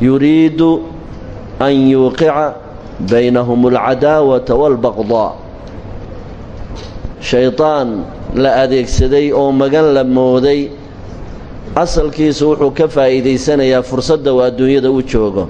yuriidu an yuuqica baynahum alcadaawata waalbaqdaa shaydaan la adeegsaday oo magan la mooday asalkiisu wuxuu ka faa'iidaysanayaa fursadda uu adduunyada u joogo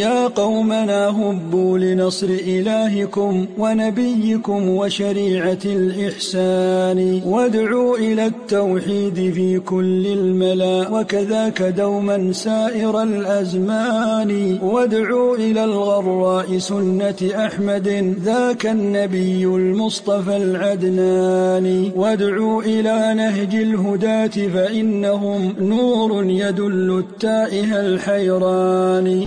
يا قومنا هبوا لنصر إلهكم ونبيكم وشريعة الإحسان وادعوا إلى التوحيد في كل الملا وكذاك دوما سائر الأزمان وادعوا إلى الغراء سنة أحمد ذاك النبي المصطفى العدنان وادعوا إلى نهج الهداة فإنهم نور يدل التائه الحيران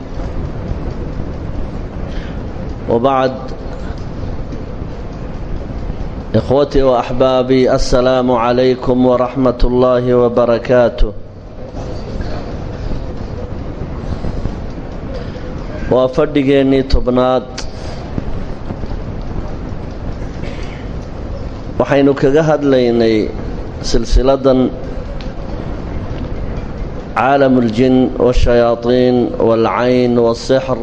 وبعد إخوتي وأحبابي السلام عليكم ورحمة الله وبركاته waa fadhigeennii tobnaad waxaynu kaga hadlaynay silsiladan caalam اljin wالshayaaطiin wاlcayn wالsixr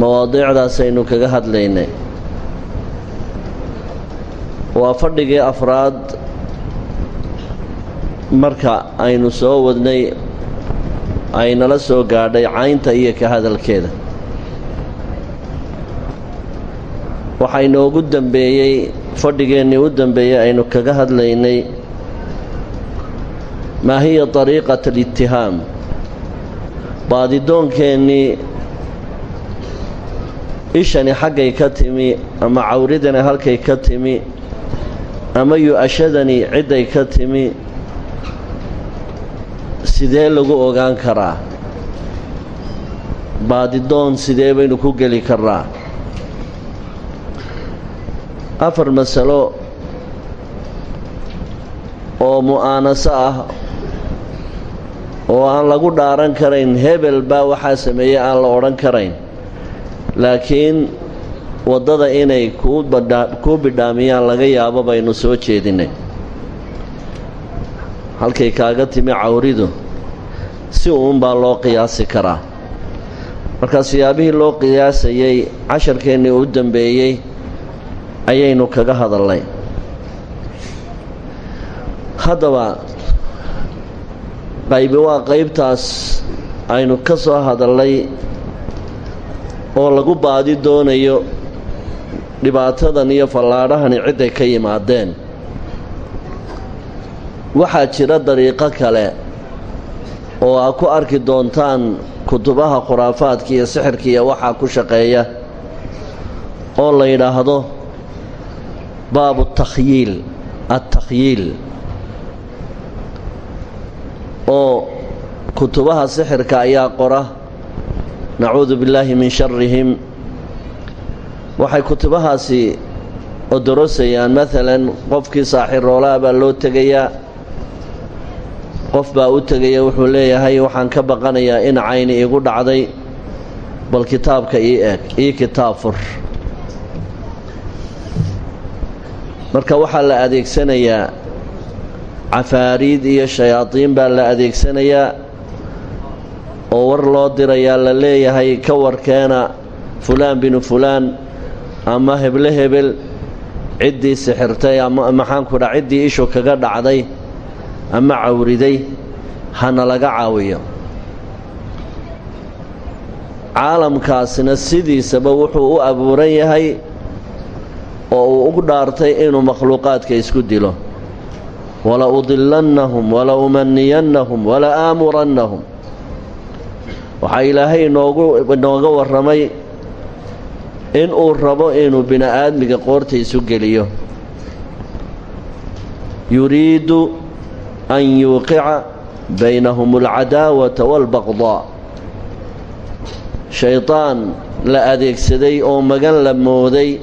mawaadiicdaas aynu kaga hadlaynay. Waa fadhigii afraad marka aynu soo wadnay aynala soo gaadhay caynta iyo ka hadalkeeda. Waxaa inoogu dembeeyey fadhigeennii u dembeeyey aynu kaga hadlaynay maa hiya dariiqat alittihaam? Baadidoonkeennii ishani xaggay ka timi ama cawridani halkay ka timi ama yu-ashadani cidday ka timi sidee lagu ogaan karaa? Baadidoon sidee baynu ku geli karnaa afar masalo oo mu'aanaso ah oo aan lagu dhaaran karayn hebel baa waxaa sameeyey aan la odhan karayn laakiin waddada inay kuu bidhaamiyaan laga yaabo baynu soo jeedinay. Halkay kaaga timi cawridu si uunbaa loo qiyaasi karaa. Markaa siyaabihii loo qiyaasayey casharkeennii u dambeeyey ayaynu kaga hadalnay haddaba qaybi waa qaybtaas aynu ka soo hadalnay oo lagu baadi doonayo dhibaatadan iyo fallaadhahani cidday ka yimaadeen. Waxaa jira dariiqo kale oo aa ku arki doontaan kutubaha khuraafaadka iyo sixirka iyo waxaa ku shaqeeya oo la yidhaahdo baabu takhyiil adtakhyiil oo kutubaha sixirka ayaa qora nacuudu billaahi min sharihim waxay kutubahaasi odorosayaan maalan qofkii saaxiroolaha baa loo tegayaa. Qof baa u tegaya wuxuu leeyahay waxaan ka baqanayaa in cayni igu dhacday bal kitaabka ii eeg ii kitaab fur. Marka waxaa la adeegsanayaa cafaariid iyo shayaadiin baa la adeegsanayaa oo war loo dirayaa la leeyahay ka warkeena fulaan binu fulaan ama heble hebel ciddii sixirtay ama maxaanku dha ciddii ishu kaga dhacday ama cawriday hana laga caawiyo. Caalamkaasina sidiisaba wuxuu u abuuran yahay oo uu ugu dhaartay inuu makhluuqaadka isku dilo. Wala udilannahum wala umaniyannahum wala aamurannahum waxaa ilaahay inoogu inooga warramay inuu rabo inuu bini-aadmiga qoorta isu geliyo. Yuriidu an yuuqica baynahum alcadaawata waalbaqdaa shaydaan la adeegsaday oo magan la mooday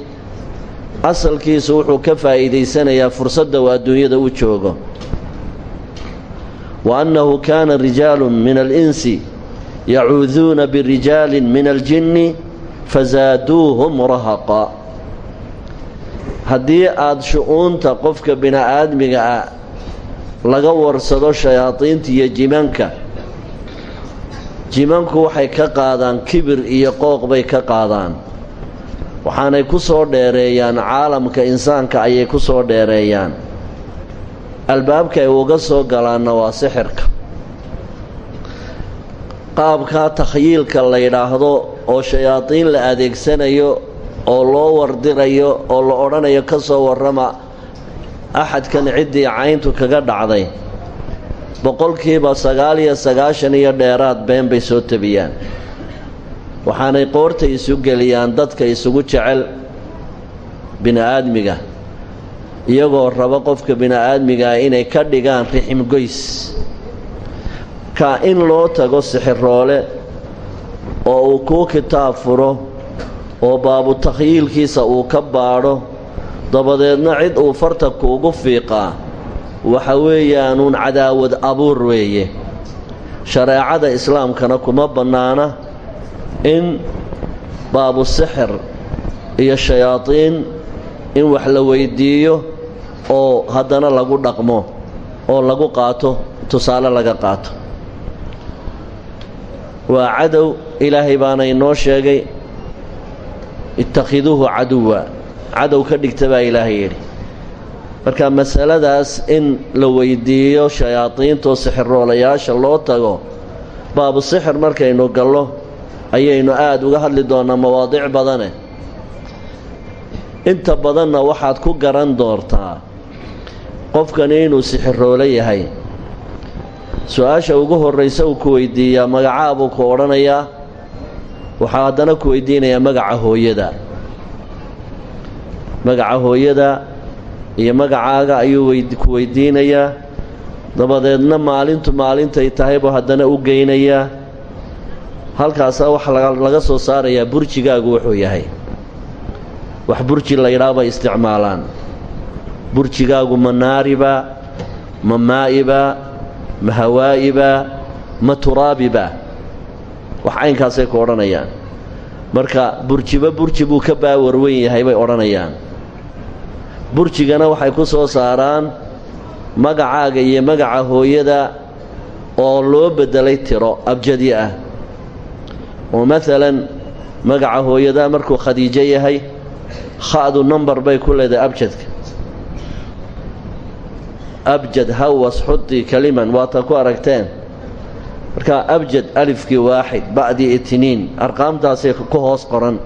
asalkiisu wuxuu ka faa'iidaysanayaa fursadda uu adduunyada u joogo. Wa annahu kaana rijaalun min alinsi yacuuduuna birijaalin min aljinni fasaaduuhum rahaqa haddii aada shu-uunta qofka bini-aadmiga ah laga warsado shayaadiinta jimanka jimanku waxay ka qaadaan kibir iyo qooq bay ka qaadaan. Waxaanay ku soo dheereeyaan caalamka insaanka ayay ku soo dheereeyaan. Albaabka ay uga soo galaanna waa sixirka qaabkaa takhyiilka la yidhaahdo oo shayaadiin la adeegsanayo oo loo wardirayo oo la odhanayo ka soo warrama axadkan ciddii cayntu kaga dhacday. Boqolkiiba sagaal iyo sagaashan iyo dheeraad been bay soo tabiyaan waxaanay qoorta isu geliyaan dadka isugu jecel bini-aadmiga iyagoo raba qofka bini-aadmigaa inay ka dhigaan rixim ka in loo tago sixiroole oo uu kuu kitaab furo oo baabu takhyiilkiisa uu ka baadho dabadeedna cid uu farta kuugu fiiqaa waxa weeyaanuun cadaawad abuur weeye. Shareecada islaamkana kuma bannaana in baabu sixir iyo shayaadiin in wax la weyddiiyo oo haddana lagu dhaqmo oo lagu qaato tusaale laga qaato waa cadow ilaahay baana inoo sheegay. Ittakhiduuhu caduwa. Cadow ka dhigta baa ilaahay yidhi. Marka masaladaas in la weyddiiyo shayaadiintoo sixiroolayaasha loo tago baabu sixir markaynu gallo ayaynu aada uga hadli doonnaa mawaadiic badane. Inta badanna waxaad ku garan doortaa qofkani inuu sixiroolo yahay su'aasha ugu horraysa uu ku weyddiiyaa magacaa buu ku odhanayaa waxaa haddana ku weydiinayaa magaca hooyada. Magaca hooyada iyo magacaaga ayuu ku weydiinayaa dabadeedna maalintu maalintay tahay buu haddana u geynayaa. Halkaasaa waxa laga soo saarayaa burjigaagu wuxuu yahay. Wax burji la ydhaa bay isticmaalaan. Burjigaagu ma naariba ma maa'iba ma hawaa'iba ma turaabiba. Wax caynkaasay ku odhanayaan. Marka burjiba burji buu ka baawar weyn yahay bay odhanayaan. Burjigana waxay ku soo saaraan magacaaga iyo magaca hooyada oo loo beddelay tiro abjadi ah. Oo maalan magaca hooyada markuu khadiijo yahay kha'du number bay ku leedahay abjadka abjad hawas xudi kaliman waata ku aragteen. Marka abjad alifkii waaxid ba'dii itniin arqaamtaasay ku hoos qoran.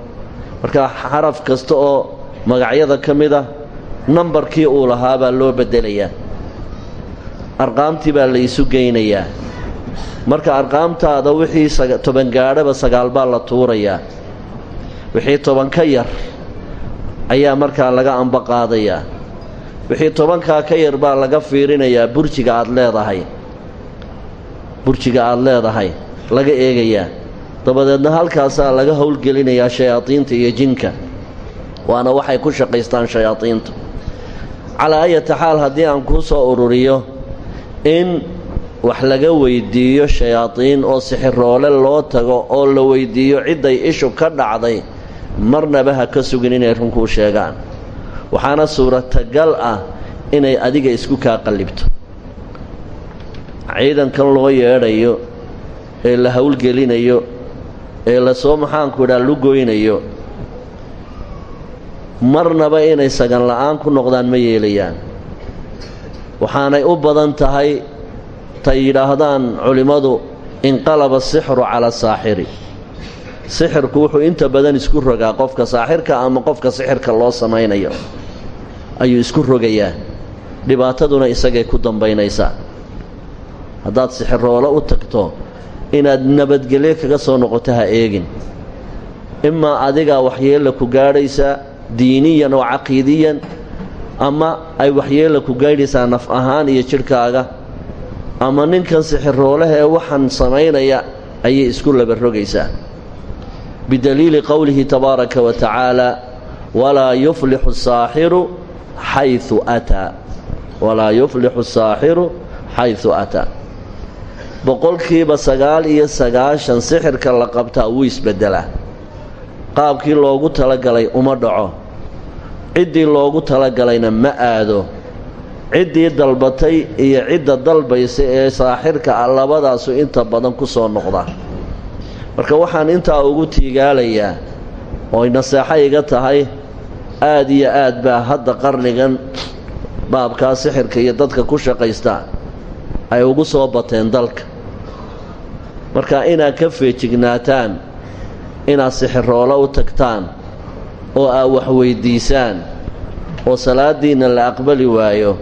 Marka xaraf kasta oo magacyada ka mid ah nambarkii uu lahaa baa loo beddelayaa arqaamtii baa la isu geynayaa. Marka arqaamtaada wixii toban gaadhaba sagaal baa la tuurayaa. Wixii toban ka yar ayaa markaa laga amba qaadayaa wixii tobankaa ka yar baa laga fiirinayaa burjiga aad leedahay. Burjiga aad leedahay laga eegayaa. Dabadeedna halkaasaa laga howlgelinayaa shayaadiinta iyo jinka. Waana waxay ku shaqaystaan shayaadiintu. Calaa ayati xaal haddii aan kuu soo ururiyo in wax laga weyddiiyo shayaadiin oo sixiroole loo tago oo la weyddiiyo cidday ishu ka dhacday marnaba ha ka sugin inay runkuu sheegaan waxaana suuratagal ah inay adiga isku kaa qallibto ciidankan loo yeedhayo ee la howlgelinayo ee la soo maxaanku idhaa lugoynayo marnaba inay sagan la'aan ku noqdaan ma yeelayaan. Waxaanay u badan tahay tay yidhaahdaan culimmadu inqalaba asixru cala saaxiri sixirku wuxuu inta badan isku rogaa qofka saaxirka ama qofka sixirka loo samaynayo. Ayuu isku rogayaa. Dhibaataduna isagay ku dambaynaysaa. Haddaad sixiroolo u tagto inaad nabadgelyo kaga soo noqoto ha eegin. Imaa adigaa waxyeella ku gaadhaysaa diiniyan oo caqiidiyan ama ay waxyeella ku gaadhaysaa naf ahaan iyo jidhkaaga. Ama ninkan sixiroolaha ee waxaan samaynaya ayay isku laba rogaysaa bidaliili qowlihi tabaaraka wa tacaala walaa yuflixu saaxiru xayu ataa. Walaa yuflixu saaxiru xaysu ataa. Boqolkiiba sagaal iyo sagaashan sixirka la qabtaa wuu isbeddelaa qaabkii loogu talagalay uma dhaco. Ciddii loogu talagalayna ma aado. Ciddii dalbatay iyo cidda dalbaysa ee saaxirka ah labadaasu inta badan ku soo noqda marka waxaan intaa ugu tiigaalayaa ooy naseexo iga tahay aad iyo aad baa hadda qarnigan baabkaa sixirka iyo dadka ku shaqaysta ay ugu soo bateen dalka. Marka inaad ka feejignaataan inaad sixiroolo u tagtaan oo aad wax weyddiisaan oo salaadiinna la aqbali waayo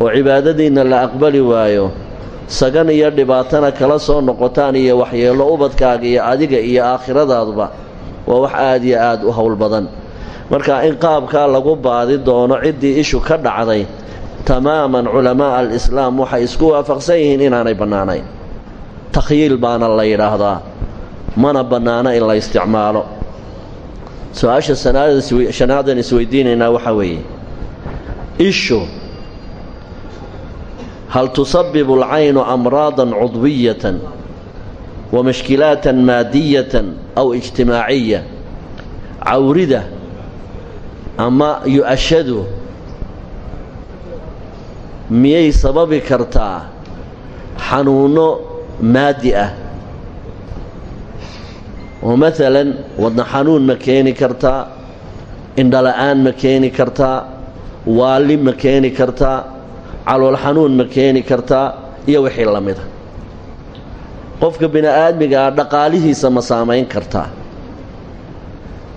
oo cibaadadiinna la aqbali waayo sagan iyo dhibaatana kala soo noqotaan iyo waxyeello ubadkaaga iyo adiga iyo aakhiradaadba waa wax aad iyo aad u howl badan. Marka in qaabkaa lagu baadi doono ciddii ishu ka dhacday tamaaman culamaa'a alislaam waxay isku waafaqsan yihiin inaanay bannaanayn. Takhyiil baana la yidhaahdaa mana bannaano in la isticmaalo. Su'aasha shanaadan isweydiinaynaa waxaa weeye. Ishu hal tusabibu alcaynu amraadan cudwiyatan wa mashkilaatan maadiyatan aw ijtimaaciya cawrida ama yu-ashadu miyay sababi kartaa xanuunno maadi ah oo maalan wadna xanuun ma keeni kartaa indhala-aan ma keeni kartaa waalli ma keeni kartaa calool xanuun ma keeni kartaa iyo wixii la mida. Qofka bini-aadmiga ah dhaqaalihiisa ma saamayn kartaa.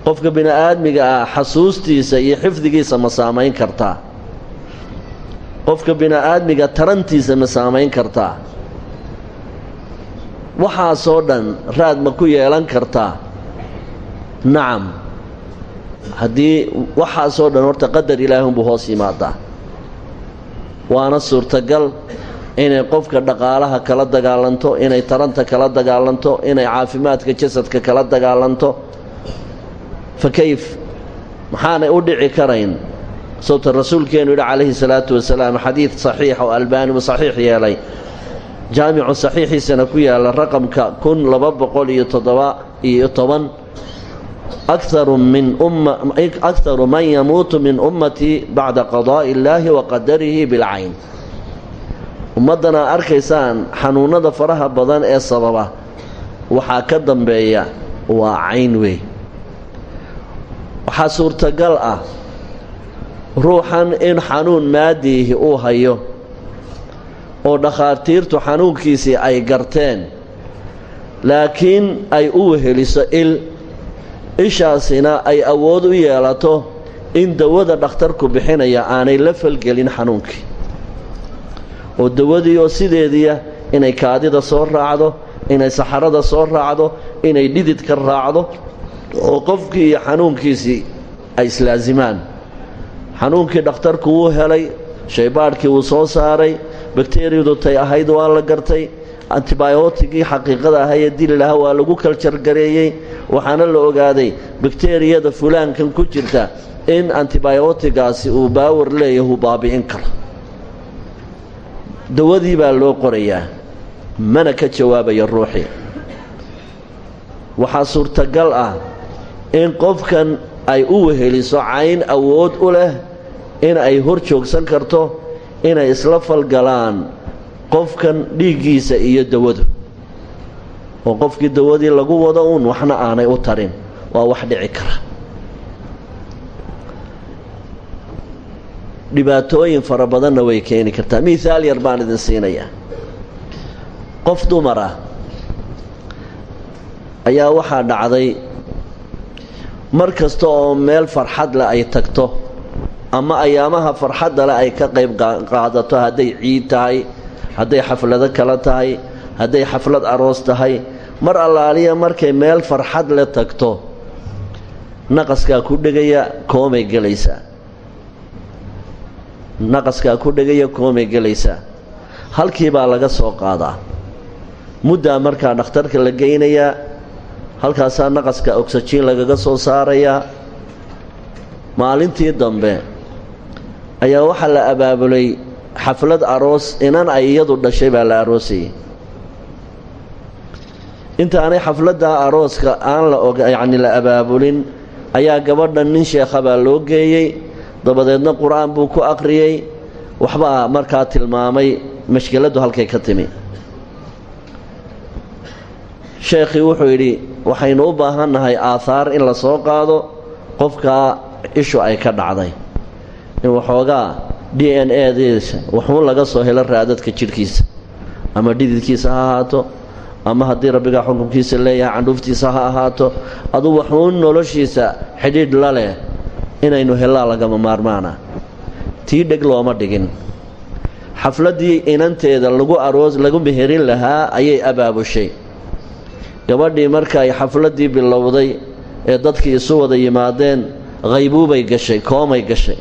Qofka bini-aadmiga ah xasuustiisa iyo xifdigiisa ma saamayn kartaa. Qofka bini-aadmiga tarantiisa ma saamayn kartaa. Waxaasoo dhan raad ma ku yeelan kartaa. Nacam haddii waxaasoo dhan horta qadar ilaahunbuu hoos yimaadaa waana suurtagal inay qofka dhaqaalaha kala dagaalanto inay taranta kala dagaalanto inay caafimaadka jasadka kala dagaalanto. Fa kayf maxaanay u dhici karayn? Sawta rasuulkeenu yidhi calayhi salaatu wasalaam xadiid saxiix oo albaanimu saxiix yeelay. Jaamicu saxiixiisana ku yaalla raqamka kun laba boqol iyo toddoba toban min umma akharu man yamuutu min ummatii bacda qadaa'i illaahi wa qadarihi bilcayn ummaddana arkaysaan xanuunnada faraha badan ee sababa waxaa ka dambeeya waa cayn wey waxaa suurtagal ah ruuxan in xanuun maadiihi uu hayo oo dhakhaatiirtu xanuunkiisii ay garteen laakiin ay u weheliso il ishaasina ay awood u yeelato in dawada dhakhtarku bixinaya aanay la falgelin xanuunkii oo dawadii oo sideediia inay kaadida soo raacdo inay saxarada soo raacdo inay dhididka raacdo oo qofkii iyo xanuunkiisii ay islaasimaan xanuunkii dhakhtarku wuu helay shaybaadhkii wuu soo saaray bakteriyadu tay ahayd waa la gartay antibiyootigii xaqiiqada ahayee dili lahaa waa lagu kaljargareeyey waxaana la ogaaday bakteriyada fulaankan ku jirta in antibiyootigaasi uu baawar leeyahu baabi'in karo. Dawadii baa loo qorayaa mana ka jawaabaya ruuxii. Waxaa suurtagal ah in qofkan ay u weheliso cayn awood u leh in ay hor joogsan karto inay isla falgalaan qofkan dhiiggiisa iyo dawadu oo qofkii dawadii lagu wado uun waxna aanay u tarin waa wax dhici kara. Dhibaatooyin fara badanna way keeni kartaa. Mihaal yar baan idin siinayaa. Qof dumar ayaa waxaa dhacday mar kasta oo meel farxad leh ay tagto ama ayaamaha farxadda leh ay ka qayb qaadato hadday ciid tahay hadday xaflado kale tahay hadday xaflad aroos tahay mar allaaliya markay meel farxad le tagto naqaskaa ku dhegaya koomay gelaysaa. Naqaskaa ku dhegaya koomay gelaysaa. Halkii baa laga soo qaadaa. Muddaa markaa dhakhtarka la geynayaa halkaasaa naqaska ogsajiin lagaga soo saarayaa. Maalintii dambe ayaa waxaa la abaabulay xaflad aroos inan ay iyadu dhashay baa la aroosayay intaanay xafladda arooska aan la yacni la abaabulin ayaa gabadhan nin sheekha baa loo geeyey. Dabadeedna qur'aan buu ku aqriyey. Waxbaa markaa tilmaamay mashkiladdu halkay ka timi. Sheekhii wuxuu yidhi waxaynu u baahannahay aahaar in la soo qaado qofkaa ishu ay ka dhacday. In waxoogaa d n a diisa wuxuun laga soo helo raadadka jidhkiisa. Ama dhididkiisa ha ahaato ama haddii rabbigaa xukunkiisa leeyahay candhuuftiisa ha ahaato aduu waxuun noloshiisa xidhiidh la leh inaynu hellaa lagama maarmaana. Tii dheg looma dhigin. Xafladdii inanteeda lagu aroos lagu meherin lahaa ayay abaabushay. Gabadhii marka ay xafladdii bilowday ee dadkii isu wada yimaadeen haybuubay gashay koomay gashay.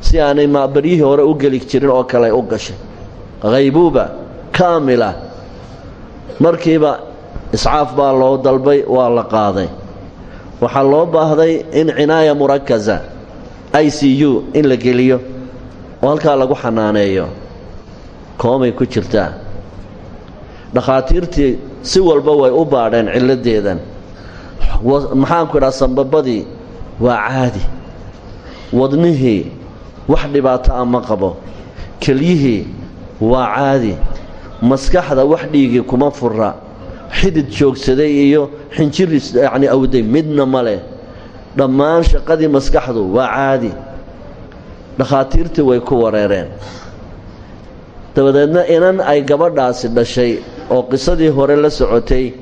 Si aanay maabaryihii hore u geli jirin oo kale u gashay. Haybuuba kaamila markiiba iscaaf baa loo dalbay waa la qaaday. Waxaa loo baahday in cinaaya murakasa i c u in la geliyo oo halkaa lagu xanaaneeyo. Koomay ku jirtaa. Dhakhaatiirtii si walba way u baadheen cilladeedan maxaanku idhaha sambabadii waa caadi. Wadnihii wax dhibaato ah ma qabo. Kelyihii waa caadi maskaxda wax dhiigii kuma fura xidid joogsaday iyo xinjir yacni awday midna ma leh. Dhammaan shaqadii maskaxdu waa caadi. Dhakhaatiirtii way ku wareereen. Dabadeedna inan ay gabadhaasi dhashay oo qisadii hore la socotay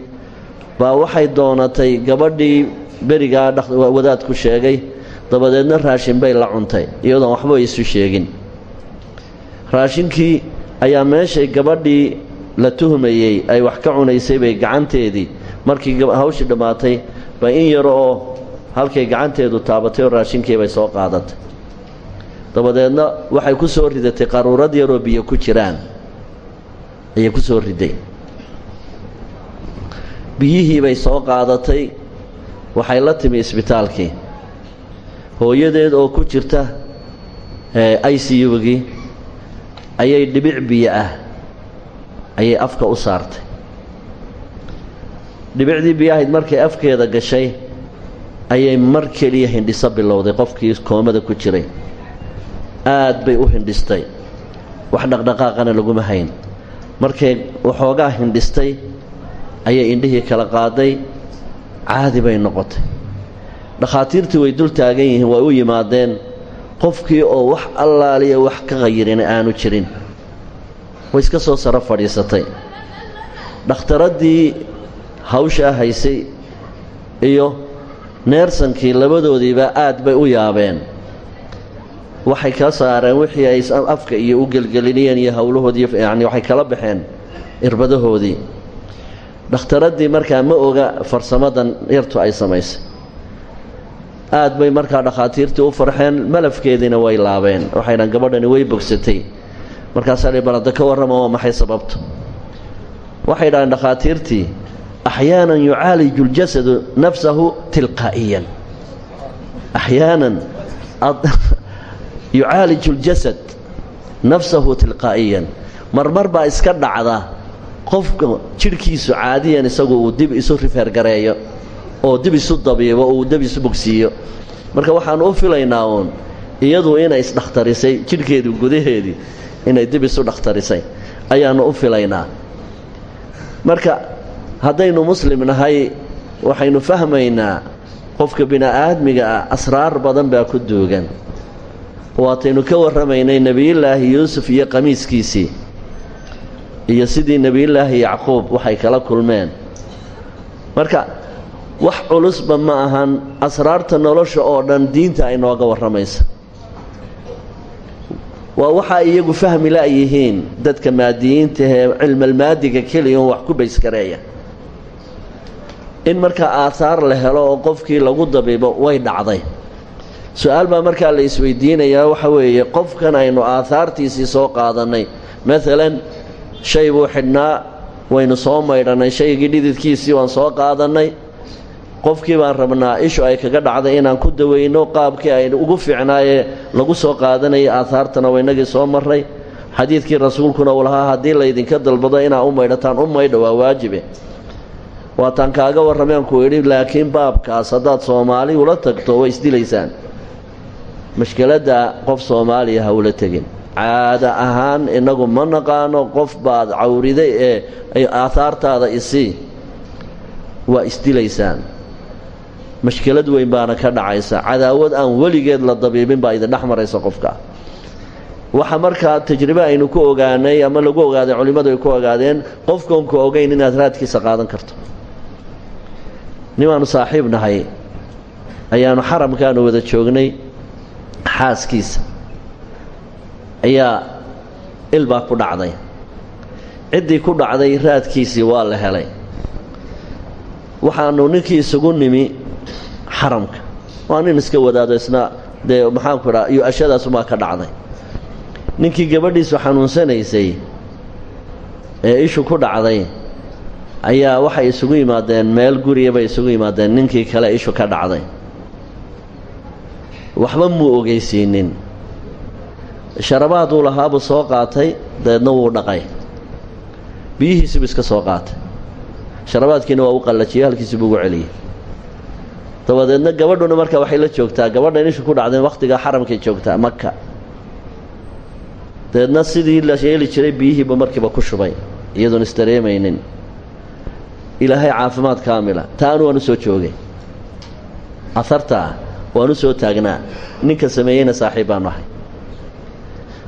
baa waxay doonatay gabadhii berigaa wadaadku sheegay. Dabadeedna raashin bay la cuntay iyadoon waxba isu sheegin. Raashinkii ayaa meeshay gabadhii la tuhmayey ay wax ka cunaysay bay gacanteedii. Markii hawshii dhammaatay ba in yar oo halkay gacanteedu taabatay oo raashinkii bay soo qaadatay. Dabadeedna waxay ku soo ridatay qaruurad yaroo biyo ku jiraan. Ayay ku soo riday. Biyihii bay soo qaadatay waxay la timi isbitaalkii. Hooyadeed oo ku jirta i c u-gii ayay dhibic biyo ah ayay afka u saartay. Dhibicdii biyahayd markay afkeeda gashay ayay mar keliya hindhiso bilowday qofkii koomada ku jiray. Aad bay u hindhistay. Wax dhaqdhaqaaqana laguma hayn. Markay waxoogaa hindhistay ayay indhihii kala qaaday caadi bay noqotay. Dhakhaatiirtii way dul taagan yihiin way u yimaadeen qofkii oo wax allaaliya wax ka qayirin aanu jirin. Way iska soo saro fadhiisatay. Dhakhtaraddii hawshaa haysay iyo neersankii labadoodiiba aad bay u yaabeen. Waxay ka saareen wixii ay afka iyo u gelgelinayeen iyo howlahoodii yacni waxay kala baxeen irbadahoodii. Dhakhtaraddii markaa ma oga farsamadan yartu ay samaysay aad bay markaa dhakhaatiirtii u farxeen malafkeediina way laabeen waxay dhahan gabadhani way bogsatay. Markaasaa li balada ka warrama maxay sababta? Waxay dhahaan dhakhaatiirtii axyaanan yucaaliju ljasadu nafsahu tilqaa'iyan. Axyaanan yucaaliju ljasad nafsahu tilqaa'iyan. Marmar baa iska dhacda qofka jidhkiisu caadiyan isagu uu dib isu rifeergareeyo oo dib isu dabiibo uu dib isu bogsiiyo. Marka waxaanu u filaynaa uun iyadu inay isdhakhtarisay jidhkeedu gudaheedii inay dib isu dhakhtarisay ayaannu u filaynaa. Marka haddaynu muslim nahay waxaynu fahmaynaa qofka bini'aadmiga ah asraar badan baa ku duugan. Waataynu ka warramaynay nebiyullaahi yuusuf iyo qamiiskiisii iyo sidii nebiyullaahi yacquub waxay kala kulmeen. Marka wax culusba ma ahan asraarta nolosha oo dhan diinta ay nooga warramaysa. Waa waxaa iyagu fahmi la'yihiin dadka maadiyiinta ee cilmalmaadiga keliyaon wax ku bayskareeya in markaa aahaar la helo oo qofkii lagu dabiibo way dhacday. Su'aal baa markaa la isweydiinayaa waxa weeye qofkan aynu aahaartiisii soo qaadannay. Maalan shay buu xidhnaa waynu soo maydhannay shaygii dhididkiisii waan soo qaadannay qofkii baan rabnaa ishu ay kaga dhacday inaan ku daweyno qaabkii ay ugu fiicnaayee lagu soo qaadanayay aahaartana waynagii soo marray. Xadiidkii rasuulkuna uu lahaa haddii laydinka dalbado inaa u maydhataan u maydha waa waajibe. Waataan kaaga warrameenku idhi laakiin baabkaas haddaad soomaali ula tagto way isdilaysaan. Mashkiladda qof soomaaliya ha ula tegin. Caada ahaan innagu ma naqaano qof baad cawriday ee aahaartaada isii waa isdilaysaan mashkilad weyn baana ka dhacaysa. Cadaawad aan weligeed la dabiibin baa idin dhex maraysa qofka. Waxa markaa tajribe aynu ku ogaanay ama lagu ogaaday culimmadu ay ku ogaadeen qofkoon ku ogayn inaad raadkiisa qaadan karto. Nimaanu saaxiib nahay ayaanu xaramkaanu wada joognay xaaskiisa ayaa ilbaa ku dhacday. Ciddii ku dhacday raadkiisii waa la helay. Waxaanu ninkii isugu nimi xaramka. Waa nin iska wadaado isna dee maxaanku idhaa iyo ashadaasumaa ka dhacday. Ninkii gabadhiisu xanuunsanaysay ee ishu ku dhacday ayaa waxay isugu yimaadeen meel guriya bay isugu yimaadeen ninkii kale ishu ka dhacday. Waxba muu ogeysiinin sharabaaduu lahaabuu soo qaatay dabeedna wuu dhaqay. Biyihiisiibuu iska soo qaatay. Sharabaadkiina waa u qallajiyey halkiisiibuu ugu celiyey dabadeedna gabadhuna marka waxay la joogtaa. Gabadhan ishu ku dhacdeen wakhtigaa xaramkay joogtaa maka dabeedna sidii la yeeli jiray biyihiiba markiiba ku shubay iyadoon isdareemaynin ilaahay caafimaad kaamila. Taanu waan u soo joogay. Ahartaa waan u soo taagnaa. Ninka sameeyeyna saaxiib baanu ahay.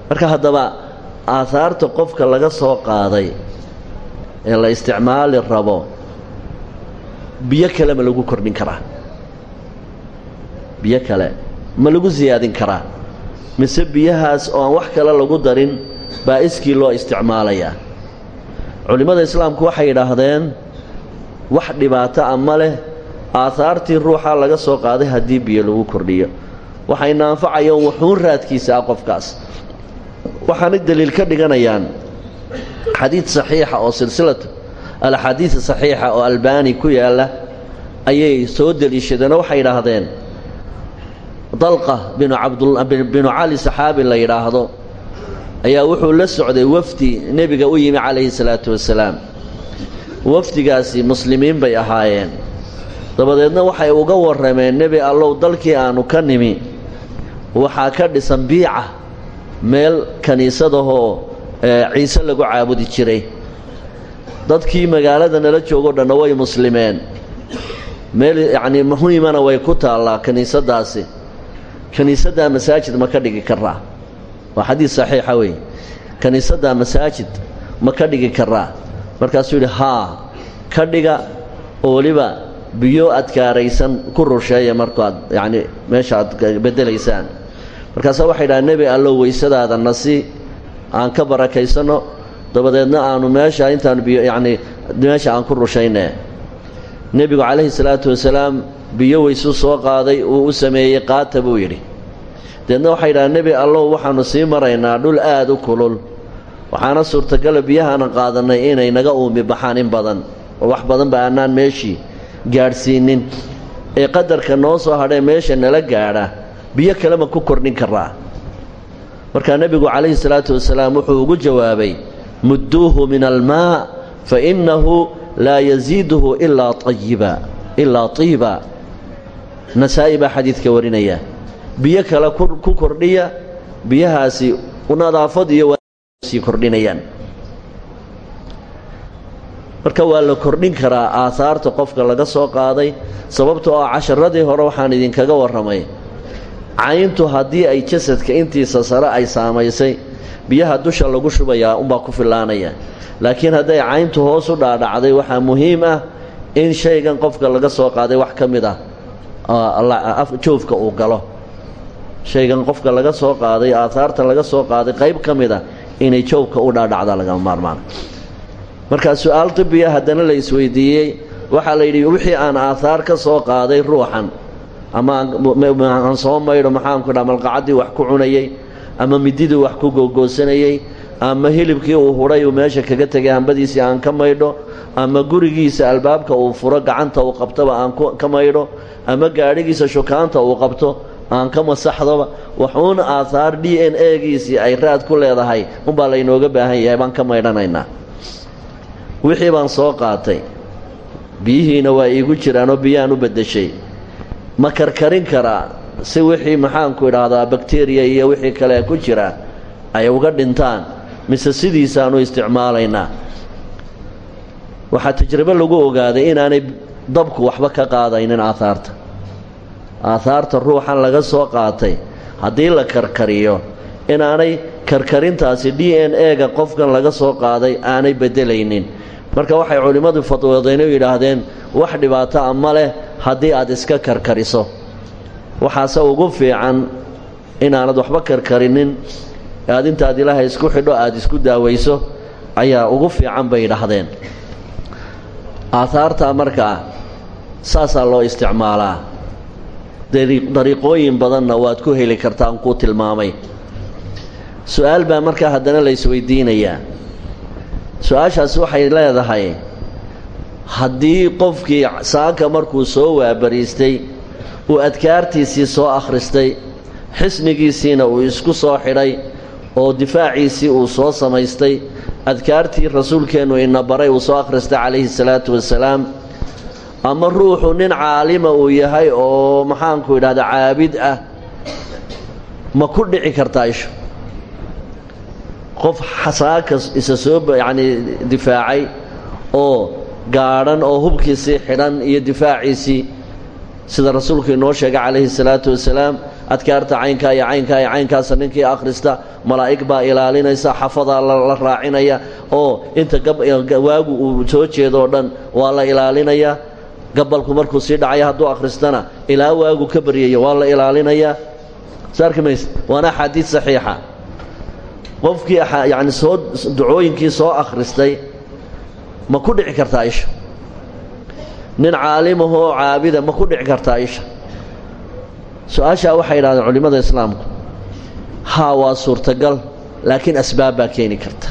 Marka haddaba aahaarta qofka laga soo qaaday ee la isticmaali rabo biyo kale ma lagu kordhin karaa biyo kale ma lagu siyaadin karaa? Mise biyahaas oo aan wax kale lagu darin baa iskii loo isticmaalayaa culimmada islaamku waxay yidhaahdeen wax dhibaato a ma leh aahaartii ruuxaa laga soo qaaday haddii biyo lagu kordhiyo. Waxayna anfacayaan wuxuun raadkiisa ah qofkaas. Waxaanay daliil ka dhiganayaan xadiid saxiixa oo silsilatu alaxaadiid saxiixa oo albaani ku yaalla ayay soo deliishadeenoo waxay yidhaahdeen dalqa binu cali saxaabi la yidhaahdo ayaa wuxuu la socday wafdi nebiga u yimi calayhi salaatu wasalaam. Wafdigaasi muslimiin bay ahaayeen. Dabadeedna waxay uga warrameen nebi allow dalkii aannu ka nimi waxaa ka dhisan biica meel kiniisadahoo ciise lagu caabudi jiray. Dadkii magaalada nala joogo dhanna way muslimeen. Meel yacnii muhiimana way ku taallaa kiniisadaasi kiniisaddaa masaajid ma ka dhigi karaa waa xadiid saxiixa weeye. Kiniisaddaa masaajid ma ka dhigi karaa markaasuu yidhi haa ka dhiga oo weliba biyo adkaaraysan ku rusheeya markaad yacni meesha aad beddelaysaan markaasaa waxay dhaha nebi allow weysadaada nasi aan ka barakaysanno dabadeedna aanu meesha intaanu biyo yacnii meesha aan ku rushayne nebigu calayhi salaatu wasalaam biyo weysuu soo qaaday uu u sameeyey qaata buu yidhi. Deedna waxay dhaha nebi allow waxaannu sii maraynaa dhul aad u kulul. Waxaana suurtagala biyahaana qaadannay inay naga uumi baxaan in badan. Oo wax badan ba aanaan meeshii gaadhsiinin. Ee qadarka noo soo hadhee meesha nala gaadha. Biyo kalema ku kordhin karaa markaa nebigu calayhi salaatu wasalaam wuxuu ugu jawaabay mudduuhu min almaa fa innahu laa yasiiduhu ilaa ayiba ilaa tiiba nasaa'i baa xadiidka warinaya. Biyo kale ku kordhiya biyahaasi nadaafad iyo sii kordhinayaan. Marka waa la kordhin karaa aahaarta qofka laga soo qaaday sababtoo ah casharadii hore waxaan idinkaga warramay. Cayntu haddii ay jasadka intiisa sare ay saamaysay biyaha dusha lagu shubayaa unbaa ku fillaanaya laakiin hadday cayntu hoos u dhaadhacday waxaa muhiim ah in shaygan qofka laga soo qaaday wax ka mid ah joofka uu galo. Shaygan qofka laga soo qaaday aahaarta laga soo qaaday qayb ka a inay joobka u dhaadhacda lagama maarmaan. Markaa su'aal tibiya haddana la isweydiiyey waxaa la yidhi wixii aan aahaar ka soo qaaday ruuxan ama aan soo maydho maxaanku dhaa malqacaddii wax ku cunayey ama mididii wax ku googoosanayey ama hilibkii uu hudhay uu meesha kaga tegay hambadiisii aan ka maydho ama gurigiisa albaabka uu furo gacanta uu qabtoba aan ka maydho ama gaadhigiisa shukaanta uu qabto aan ka masaxdoba waxuuna aahaar d n a-giisii ay raad ku leedahay. Unbaa laynooga baahan yahay baan ka maydhanaynaa. Wixii baan soo qaatay biyihiina waa iigu jiraanoo biyaan u beddeshay. Ma karkarin karaa si wixii maxaanku idhaahdaa bakteriya iyo wixii kale ku jira ay uga dhintaan mise sidiisaanu isticmaalaynaa. Waxaa tajribo lagu ogaaday inaanay dabku waxba ka qaadaynin aahaarta. Aahaarta ruuxan laga soo qaatay haddii la karkariyo inaanay karkarintaasi d n a-ga qofkan laga soo qaaday aanay beddelaynin. Marka waxay culimmadu fadwoodeen oo yidhaahdeen wax dhibaato a ma leh haddii aad iska karkariso. Waxaase ugu fiican inaanad waxba karkarinin aad intaad ilaahay isku xidho aad isku daawayso ayaa ugu fiican bay yidhaahdeen aahaartaa markaa saasaa loo isticmaalaa. Dariiqooyin badanna waad ku heli kartaan kuu tilmaamay. Su'aal baa markaa haddana la isweydiinayaa. Su'aashaas waxay leedahay haddii qofkii saaka markuu soo waabariistay uu adkaartiisii soo akhristay xisnigiisiina uu isku soo xidhay oo difaaciisii uu soo samaystay adkaartii rasuulkeennu ina baray uu soo akhristay calayhi salaatu wasalaam ama ruuxu nin caalima uu yahay oo maxaanku idhahda caabid ah ma ku dhici kartaa ishu qof xasaaka isa soo yacnii difaacay oo gaadhan oo hubkiisii xidhan iyo difaaciisii sida rasuulku inoo sheegay calayhi salaatu wasalaam adkaarta caynkaa iyo caynkaa iyo caynkaasa ninkii akhrista malaa'ig baa ilaalinaysa xafadaa la raacinaya oo inta waagu uu soo jeedo dhan waa la ilaalinayaa gabalku markuu sii dhacaya hadduu akhristana ilaa waagu ka baryayo waa la ilaalinayaa saarki mayse waana axaadiid saxiixa. Qofkii yacni soo ducooyinkii soo akhristay ma ku dhici kartaa isha? Nin caalimahoo caabida ma ku dhici kartaa isha su'aashaa waxay culimmada islaamku haa waa suurtagal laakiin asbaab baa keeni karta.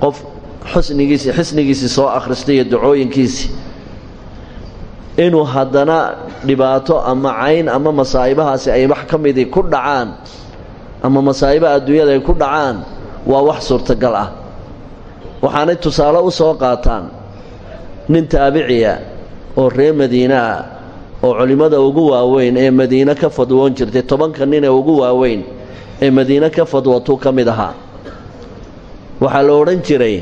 Qof xusnigiisii xisnigiisii soo akhristay iyo inuu haddana dhibaato ama cayn ama masaa'ibahaasi ay wax ka ku dhacaan ama masaa'ibaha adduunyada ay ku dhacaan waa wax suurtagal ah. Waxaanay tusaale u soo qaataan nin taabiciya oo reer madiine ah oo culimmada ugu waaweyn ee madiine ka fadwoon jirtay tobanka nin ee ugu waaweyn ee madiine ka fadwatuu ka mid ahaa. Waxaa la odhan jiray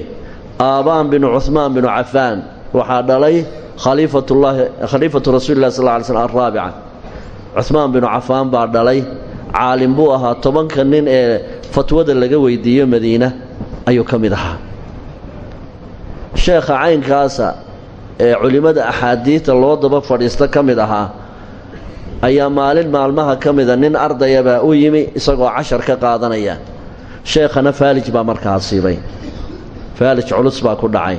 aabaan binu cuhmaan binu cafaan. Waxaa dhalay khaliifatu rasuuli lah sal ly slm alraabica cuhmaan binu cafaan baa dhalay caalim buu ahaa tobanka nin ee fatwada laga weydiiyo madiina ayuu ka mid ahaa. Sheekha caynkaasa ee culimmada axaadiidta loo daba fadhiista ka mid ahaa ayaa maalin maalmaha ka mida nin ardayabaa u yimi isagoo cashar ka qaadanaya. Sheekhana faalij baa markaa siibay. Faalij culus baa ku dhacay.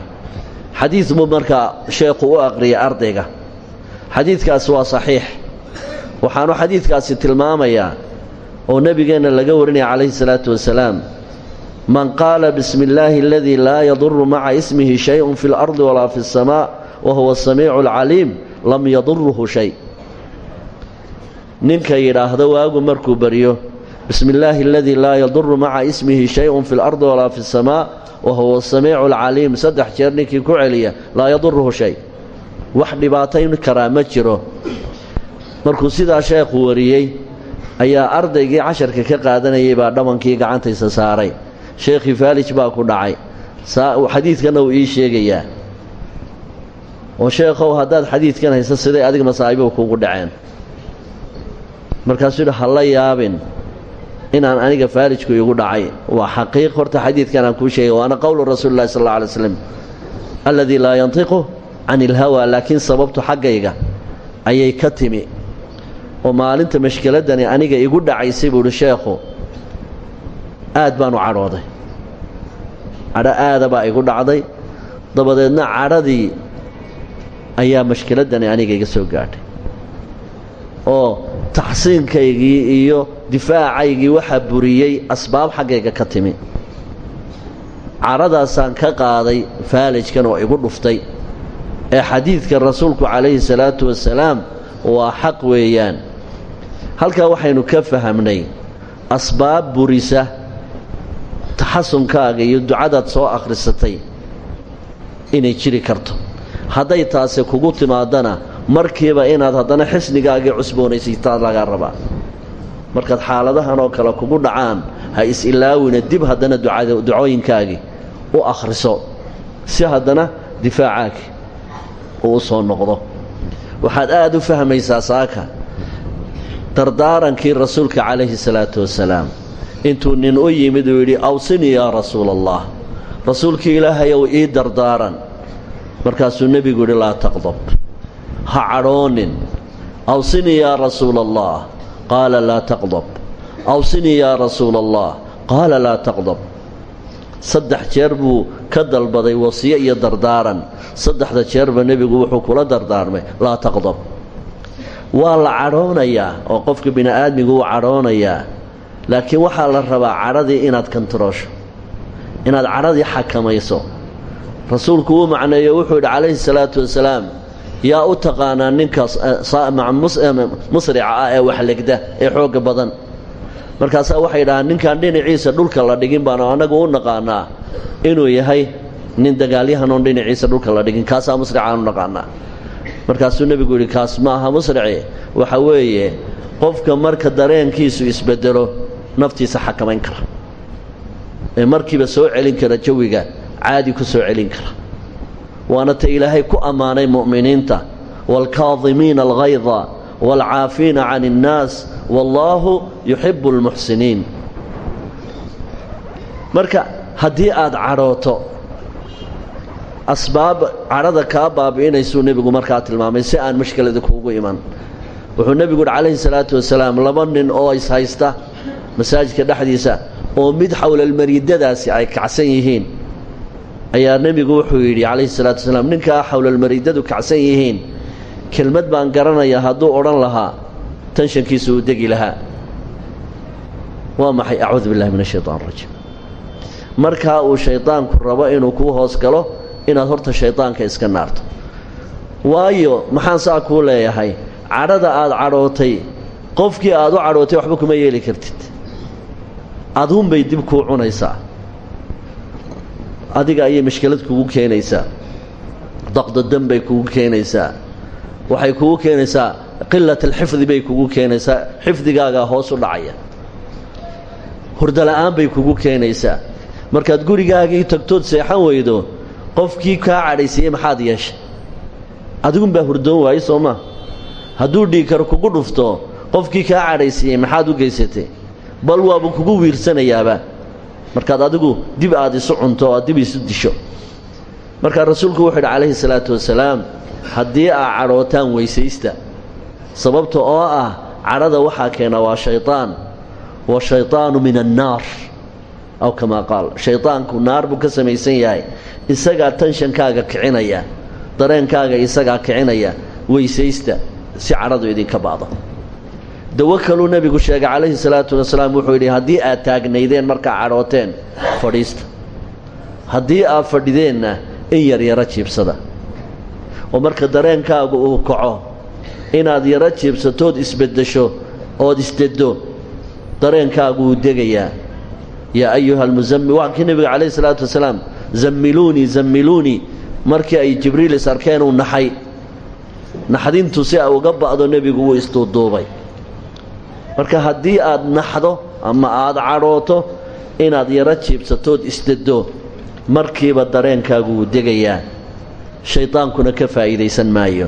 Xadiid buu markaa sheekhu u aqriyay ardayga. Xadiidkaasi waa saxiix. Waxaanu xadiidkaasi tilmaamayaa oo nebigeenna laga warinaya calayhi salaatu wasalaam man qaala bismi illaahi aladii laa yaduru maca ismihi shay-un fi اlardi walaa fi اsamaa wa huwa asamiicu alcaliim lam yadurhu shay ninka yidhaahdo waagu markuu baryo bismi illaahi aladii laa yaduru maca ismihi shay-un fi اlardi walaa fi اsamaa wa huwa asamiicu alcaliim saddex jeer ninkii ku celiya laa yadurhu shay wax dhibaatayn karaa ma jiro markuu sidaa sheekhu wariyey ayaa ardaygii casharka ka qaadanayay baa dhabankii gacantaysa saaray sheekhii baa ku dhacay xadiidkanna uu ii sheegayaa oo sheekhow haddaad xadiidkan haysa siday adig masaa'ibuhu kugu dhaceen. Markaasuu yidhi ha la yaabin inaan aniga faalijku igu dhacay. Waa xaqiiq horta xadiidkan aan kuu sheegay waana qowlu rasuuli llahi sal alla alay slam laa yantiqu can ilhawaa laakiin sababtu xaggayga ayay ka timi. Oo maalinta mashkiladani aniga igu dhacaysay buu sheekhu aad baan u cadhooday. Cadho aada baa igu dhacday. Dabadeedna cadhadii ayaa mashkiladani aniga iga soo gaadhay. oo taxsiinkaygii iyo difaacaygii waxaa buriyey asbaab xaggayga ka timi. caradaasaan ka qaaday faalajkan oo igu dhuftay ee xadiidka rasuulku calayhi salaatu wasalaam waa xaq weeyaan. halkaa waxaynu ka fahamnay asbaab burisa taxasunkaaga iyo ducadaad soo akhrisatay inay jiri karto hadday taasi kugu timaadana markiiba inaad haddana xisnigaagii cusboonaysataa lagaa rabaa. Markaad xaaladahan oo kale kugu dhacaan ha is-ilaawina dib haddana ducooyinkaagii u akhriso si haddana difaacaagii uu u soo noqdo. Waxaad aad u fahmaysaa saaka dardaarankii rasuulka calayhi salaatu wasalaam intuu nin u yimid uu yidhi awsinii yaa rasuula allah rasuulkii ilaahayow ii dardaaran markaasuu nebigu yidhi laa taqdab. Ha cadhoonin. Awsinii yaa rasuula allah qaala laa taqdab. Awsinii yaa rasuula allah qaala laa taqdab. Saddex jeer buu ka dalbaday wasiyo iyo dardaaran. Saddexda jeerba nebigu wuxuu kula dardaarmay laa taqdab. Waa la cadhoonayaa oo qofka bini'aadmigu wuu cadhoonayaa. Laakiin waxaa la rabaa cadhadii inaad kantaroosho inaad cadhadii xakamayso rasuulku wuu macneeyo wuxuu yidhi calayhi salaatu wasalaam yaa u taqaanaa ninkaas musrica ah ee waxlegda ee xoogga badan? Markaasaa waxay dhahaan ninkaan dhinaciisa dhulka la dhigin baanu annagu u naqaanaa inuu yahay nin dagaalyahan oon dhinaciisa dhulka la dhigin kaasaa musricaanu naqaanaa. Markaasuu nebigu yidhi kaas ma aha waxa weeye qofka marka dareenkiisu isbedelo naftiisa xakamayn kara. Ee markiiba soo celin kara jawiga caadi ku soo celin kara. Waana ta ilaahay ku ammaanay mu'miniinta waalkaadimiina alghayda waalcaafiina can innaas wallaahu yuxibbu almuxsiniin marka haddii aad cadhooto asbaab cadhada kaa baabi'inaysuu nebigu markaa tilmaamay si aan mashkilada kuugu iman. Wuxuu nebigu calayhi salaatu wasalaam laba nin oo ishaysta masaajidka dhexdiisa oo mid xowlalmariidadaasi ay kacsan yihiin ayaa nebigu wuxuu yidhi calayhi salaatu wasalaam ninkaa xowlalmariidadu kacsan yihiin kelmad baan garanayaa hadduu odhan lahaa tanshankiisu uu degi lahaa. Waa maxay? Acuudu billahi min ashaytaan rajiim. Markaa uu shaydaanku rabo inuu kuu hoos galo inaad horta shaydaanka iska naarto. Waayo maxaan saa kuu leeyahay? Cadhada aad cadhootay qofkii aad u cadhootay waxba kuma yeeli kartid. Aduunbay dib kuu cunaysaa adiga ayay mashkilad kugu keenaysaa. Daqdadan bay kugu keenaysaa. Waxay kugu keenaysaa qilat alxifdi bay kugu keenaysaa xifdigaagaa hoos u dhacaya. Hurdola'aan bay kugu keenaysaa. Markaad gurigaagii tagtood seexan weydo qofkii kaa cadhaysiiyey maxaad yeeshay? Adigunbaa hurdoon waaye soo maa hadduu dhiigkar kugu dhufto qofkii kaa cadhaysiiyey maxaad u geysatay? Bal waabuu kugu wiirsanayaaba markaad adigu dib aad isu cunto oo aad dib isu disho. Markaa rasuulku wuxuu yidhi calayhi salaatu wasalaam haddii aa cadhootaan weysaysta sababta oo ah cadhada waxaa keena waa shaydaan washaydaanu min annaar. Aw kamaa qaal shaydaanku naar buu ka samaysan yahay. Isagaa tanshankaaga kicinaya dareenkaaga isagaa kicinaya weysaysta si cadhadu idinka ba'do dawo kaluu nebigu sheegay calayhi salaatu wasalaam wuxuu yidhi haddii aad taagnaydeen markaa cadhooteen fadhiista. Haddii aad fadhideenna in yar yaro jiibsada. Oo marka dareenkaagu uu kaco inaad yaro jiibsatood isbeddesho ood isdeddo dareenkaagu wuu degayaa. Yaa ayuha almuzammil waa kii nebiga calayhi salaatu wasalaam zammiluunii zammiluunii markii ay jibriil is arkeen uu naxay. Naxdintu si ay uga ba'do nebigu wuu isduuduubay marka haddii aad naxdo ama aada cadhooto inaad yaro jiibsatood isdeddo markiiba dareenkaagu degayaa. Shaydaankuna ka faa'iidaysan maayo.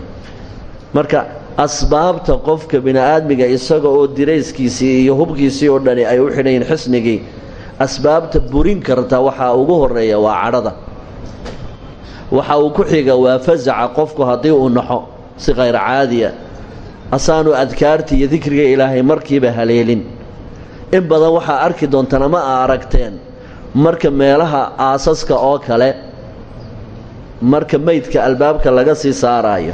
Marka asbaabta qofka bini'aadmiga isaga oo dirayskiisii iyo hubkiisii oo dhani ay u xidhayiin xisnigii asbaabta burin karta waxaa ugu horreeya waa cadhada. Waxa uu ku xiga waa fasaca qofku haddii uu naxo si khayr caadiya asaanu adkaartii iyo dikriga ilaahay markiiba haleelin. In badan waxaa arki doontaan ama aragteen marka meelaha aasaska oo kale marka meydka albaabka laga sii saaraayo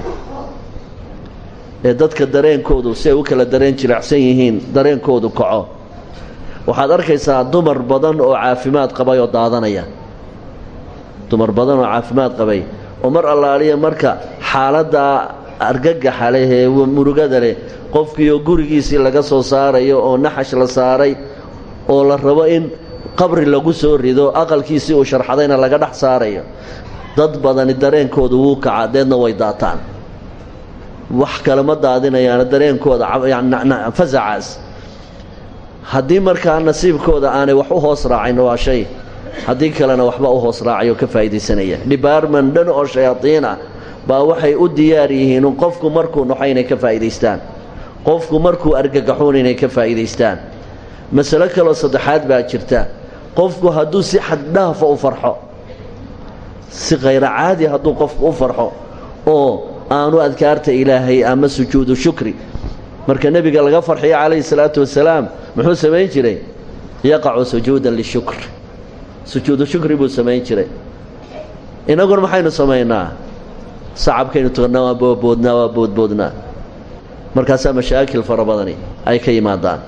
ee dadka dareenkoodu si ay u kala dareen jilicsan yihiin dareenkoodu kaco. Waxaad arkaysaa dumar badan oo caafimaad qabay oo daadanaya. Dumar badan oo caafimaad qabay. Oo mar allaaliya marka xaaladdaa argagaxa leh ee murugada leh. Qofkiioo gurigiisii laga soo saarayo oo naxash la saaray oo la rabo in qabri lagu soo rido aqalkiisii uu sharxadayna laga dhex saarayo. Dad badani dareenkoodu wuu kaca deedna way daataan. Wax kale ma daadinayaana dareenkooda fasacaas. Haddii markaa nasiibkooda aanay wax u hoos raacin waa shay. Haddii kalena waxba u hoos raacay oo ka faa'iidaysanaya. Dhibaarman dhan oo shayaadiin baa waxay u diyaar yihiin qofku markuu noxo inay ka faa'iidaystaan. Qofku markuu argagaxuun inay ka faa'iidaystaan. Masalo kaloo saddexaad baa jirta. Qofku hadduu si xaddhaafa u farxo si khayra caadi hadduu qofku u farxo oo aanu adkaarta ilaahay ama sujuudu shukri. Marka nebiga laga farxiyo calayhi salaatu wasalaam muxuu samayn jiray? Yaqacu sujuudan lishukr. Sujuudu shukri buu samayn jiray. Innaguna maxaynu samaynaa sacabkaynu tugnaa waa boodboodnaa waa boodboodnaa markaasaa mashaakil fara badani ay ka yimaadaan.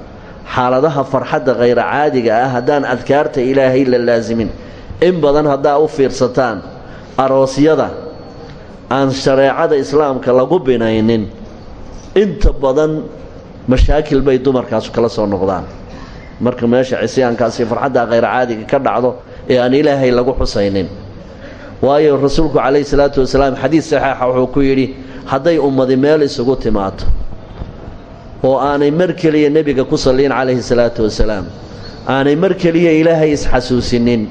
Xaaladaha farxadda khayra caadiga ah haddaan adkaarta ilaahay la laasimin in badan haddaa u fiirsataan aroosyada aan shareecada islaamka lagu binaynin inta badan mashaakil bay dumarkaasu kala soo noqdaan. Marka meesha cisyaankaasi farxadda khayra caadiga ka dhacdo ee aan ilaahay lagu xusaynin waayo rasuulku calayhi salaatu wasalaam xadiid saxiixa wuxuu ku yidhi hadday ummadi meel isugu timaado oo aanay mar keliya nebiga ku salliin calayhi salaatu wasalaam aanay mar keliya ilaahay isxasuusinin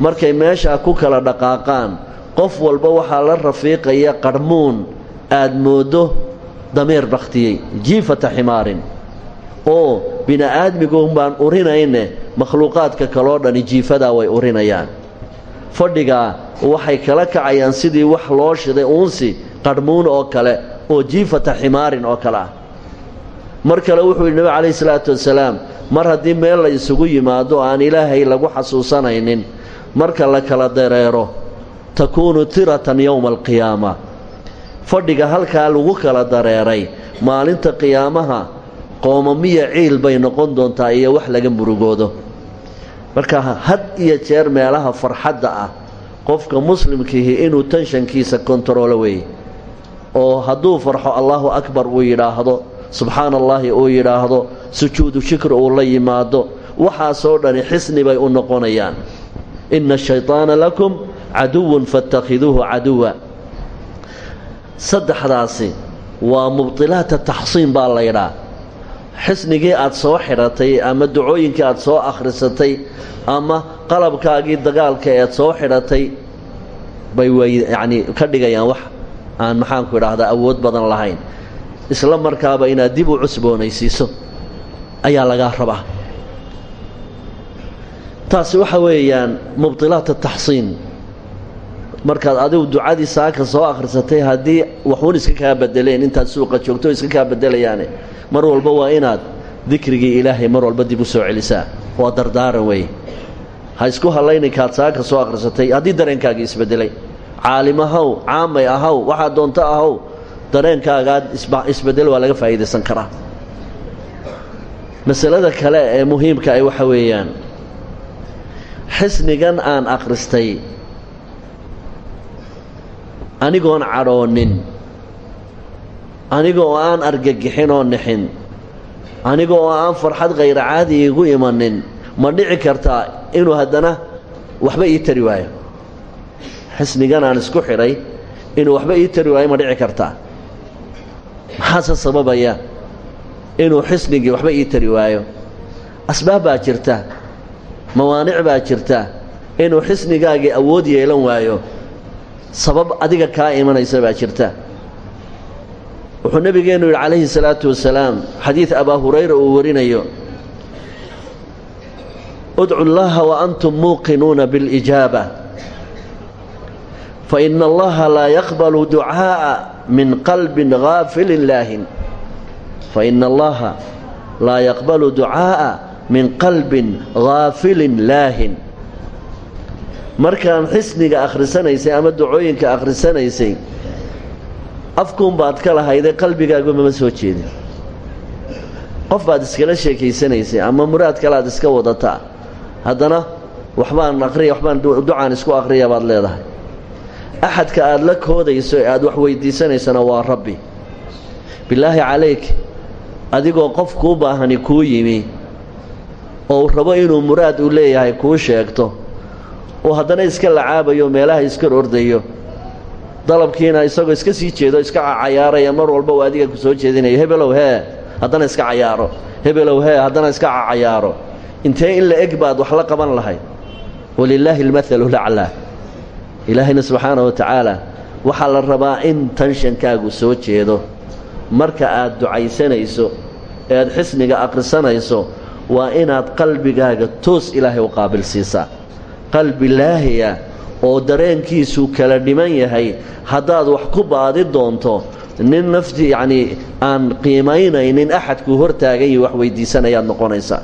markay meeshaa ku kala dhaqaaqaan qof walba waxaa la rafiiqaya qarhmuun aad mooddo dameer bakhtiyey jiifata ximaarin oo bini'aadmiguun baan urinayne makhluuqaadka kaloo dhani jiifadaa way urinayaan fadhigaa waxay kala kacayaan sidii wax loo shiday uunsi qarhmuun oo kale oo jiifata ximaarin oo kale ah. Mar kale wuxuu yidhi nebi calayhi salaatu wasalaam mar haddii meel la isugu yimaado aan ilaahay lagu xasuusanaynin marka la kala dareero takuunu tiratan yowma alqiyaama. Fadhiga halkaa lagu kala dareeray maalinta qiyaamaha qoomamiya ciil bay noqon doontaa iyo wax laga murugoodo marka had iyo jeer meelaha farxadda ah qofka muslimkiihi inuu tanshankiisa kontaroolo weeye oo hadduu farxo allaahu akbar uu yidhaahdo subxaana allaahi uu yidhaahdo sujuudu shukri uu la yimaado waxaasoo dhani xisni bay u noqonayaan. Inna ashayطaana lakum caduwun faاtakhiduuhu caduwa saddexdaasi waa mubdilaata taxsiin baa laydhaa xisnigii aad soo xidhatay ama ducooyinkii aad soo akhrisatay ama qalabkaagii dagaalka ead soo xidhatay bay way yacnii ka dhigayaan wax aan maxaanku idhaahdaa awood badan lahayn. Isla markaaba inaad dib u cusboonaysiiso ayaa lagaa rabaa. Taasi waxa weeyaan mubdilaat ataxsiin markaad adigu ducadii saaka soo akhrisatay haddii waxuun iska kaa bedeleen intaad suuqa joogto iska kaa bedelayaane mar walba waa inaad dikrigii ilaahay mar walba dib u soo celisaa. Waa dardaaran weeye ha isku hallayninkaad saaka soo akhrisatay haddii dareenkaagii isbedelay. Caalim ahaw caamay ahaw waxaad doonto ahaw dareenkaagaad isbeddel waa laga faa'iidaysan karaa. Masalada kale ee muhiimka ah waxa weeyaan xisnigan aan akhristay anigoon cadhoonin aniga oo aan argagixin oo nixin. Aniga oo aan farxad khayra caadi igu imanin ma dhici kartaa inuu haddana waxba ii tari waayo. Xisnigan aan isku xidhay inuu waxba ii tari waayo ma dhici kartaa maxaase sababaya inuu xisnigii waxba ii tari waayo? Asbaab baa jirta mawaanic baa jirta inuu xisnigaagii awood yeelan waayo. Sabab adiga kaa imanaysa baa jirta wuxuu nebigeennu yidhi calayhi salaatu wasalaam xadiid abaa hurayra uu warinayo udcu llaha wa antum muuqinuuna biاlijaaba faina allaha laa yaqbalu ducaa'a min qalbin gaafilin laahin faina allaha laa yaqbalu ducaa'a min qalbin gaafilin laahin markaan xisniga akhrisanaysay ama ducooyinka akhrisanaysay afkuun baad ka lahayday qalbigaagu mama soo jeedin. Qof baad iskala sheekaysanaysay ama muraad kale aad iska wadataa haddana waxbaan aqriya waxbaan ducaan isku aqriya baad leedahay. Axadka aada la koodayso ee aada wax weydiisanaysana waa rabbi. Bilaahi calayk adigoo qof kuu baahani kuu yimi oo rabo inuu muraad u leeyahay kuu sheegto oo haddana iska lacaabayo meelaha iska ordayo dalabkiina isagoo iska sii jeedo iska cayaaraya mar walba uu adiga ku soo jeedinayo hebelow hee haddana iska cayaaro. Hebelow hee haddana iska cayaaro intee in la eg baad wax la qaban lahayd walilaahi almathalu laclaa ilaahayna subxaana wa tacaala waxaa la rabaa in tanshankaagu soo jeedo. Marka aad ducaysanayso ee aad xisniga akhrisanayso waa inaad qalbigaaga toos ilaahay u qaabilsiisaa. Qalbi laahiya oo dareenkiisu kala dhiman yahay haddaad wax ku baadi doonto nin nafti yacnii aan qiimaynaynin axadkuu hortaagan yahi wax weydiisanayaad noqonaysaa.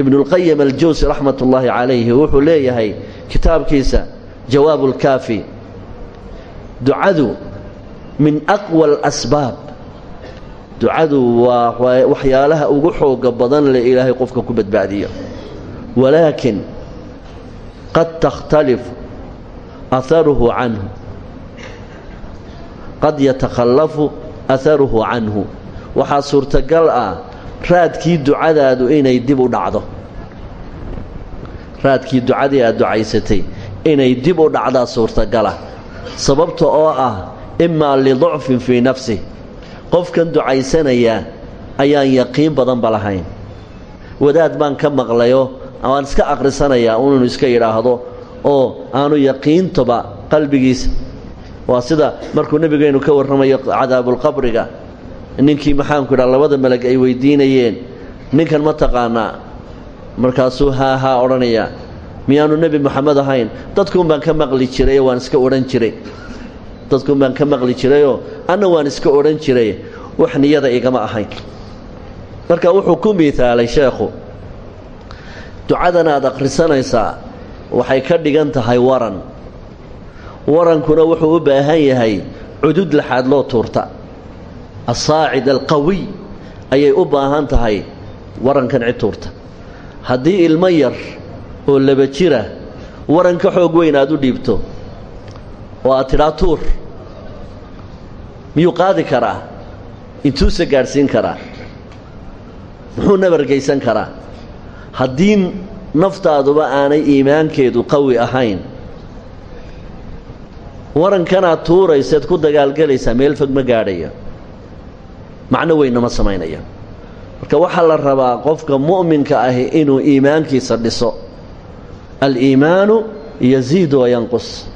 Ibnulqayim aljawsi raxmat ullaahi calayhi wuxuu leeyahay kitaabkiisa jawaabu lkaafi ducadu min aqwa alasbaab ducadu waa waxyaalaha ugu xooga badan le ilaahay qofka ku badbaadiyo. Walaakin qad takhtalif aharuhu canhu qad yatakhallafu aharuhu canhu waxaa suurtagal ah raadkii ducadaadu inay dib u dhacdo raadkii ducadii aad ducaysatay inay dib u dhacdaa suurtagalah sababta oo ah imaa liducfin fii nafsih qofkan ducaysanayaa ayaan yaqiin badanba lahayn wadaad baan ka maqlayo waan iska akhrisanayaa inuu iska yidhaahdo oo aanu yaqiintaba qalbigiisa waa sida markuu nebigeennu ka warramayo cadaabulqabriga ninkii maxaanku idhaha labada meleg ay weydiinayeen. Ninkan ma taqaanaa markaasuu haa haa odhanayaa miyaanu nebi moxamed ahayn. Dadkuun baan ka maqli jirayoo waan iska odhan jiray. Dadkuun baan ka maqli jirayoo anna waan iska odhan jiray. Wax niyada igama ahayn. Marka wuxuu ku miithaalay sheekhu ducadan aad akhrisanaysaa waxay ka dhigan tahay waran. Warankuna wuxuu u baahan yahay cudud laxaad loo tuurta. Asaacid alqawiy ayay u baahan tahay warankan cid tuurta. Haddii ilmo yar oo laba jira waran ka xoog weyn aad u dhiibto oo aad tidhaa tuur miyuu qaadi karaa? Intuuse gaadhsiin karaa? Muxuu nabargaysan karaa haddii naftaaduba aanay iimaankeedu qawi ahayn warankanaad tuurayseed ku dagaalgelaysaa meel fog ma gaadhaya. Macno weynna ma samaynaya. Marka waxaa la rabaa qofka mu'minka ahi inuu iimaankiisa dhiso aliimaanu yasiidu wayanqus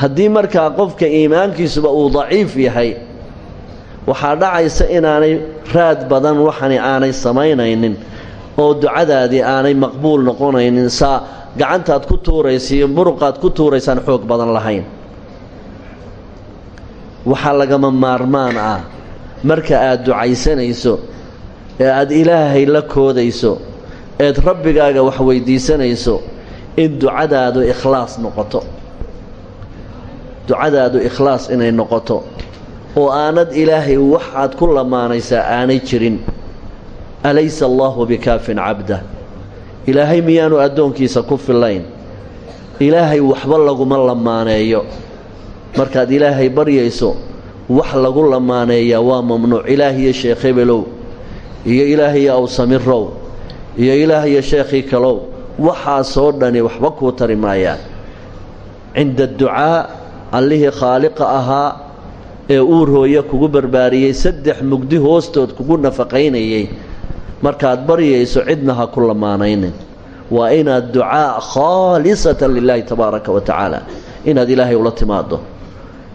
haddii markaa qofka iimaankiisuba uu daciif yahay waxaa dhacaysa inaanay raad badan waxani aanay samaynaynin oo ducadaadii aanay maqbuul noqonaynin saa gacantaad ku tuuraysa muruqaad ku tuuraysaan xoog badan lahayn. Waxaa lagama maarmaan ah marka aad ducaysanayso ee aad ilaahay la koodayso eed rabbigaaga wax weydiisanayso in ducadaadu ikhlaas noqoto. Ducadaadu ikhlaas inay noqoto oo aanad ilaahay waxaad ku lamaanaysaa aanay jirin alaysa allaahu bikaafin cabdah ilaahay miyaanu addoonkiisa ku fillayn ilaahay waxba laguma lamaaneeyo markaad ilaahay baryayso wax lagu lamaaneeyaa waa mamnuuc ilaahiyo sheekh hebelow iyo ilaahiyo awsamirow iyo ilaahiyo sheekhii kalow waxaasoo dhani waxba kuu tari maayaan cinda adducaa allihii khaaliqa ahaa ee uur hooye kugu barbaariyey saddex mugdi hoostood kugu nafaqaynayey markaad baryayso cidna ha ku waa inaad ducaa khaalisatan lilaahi tabaaraka wa tacaala. Inaad ilaahay ula timaado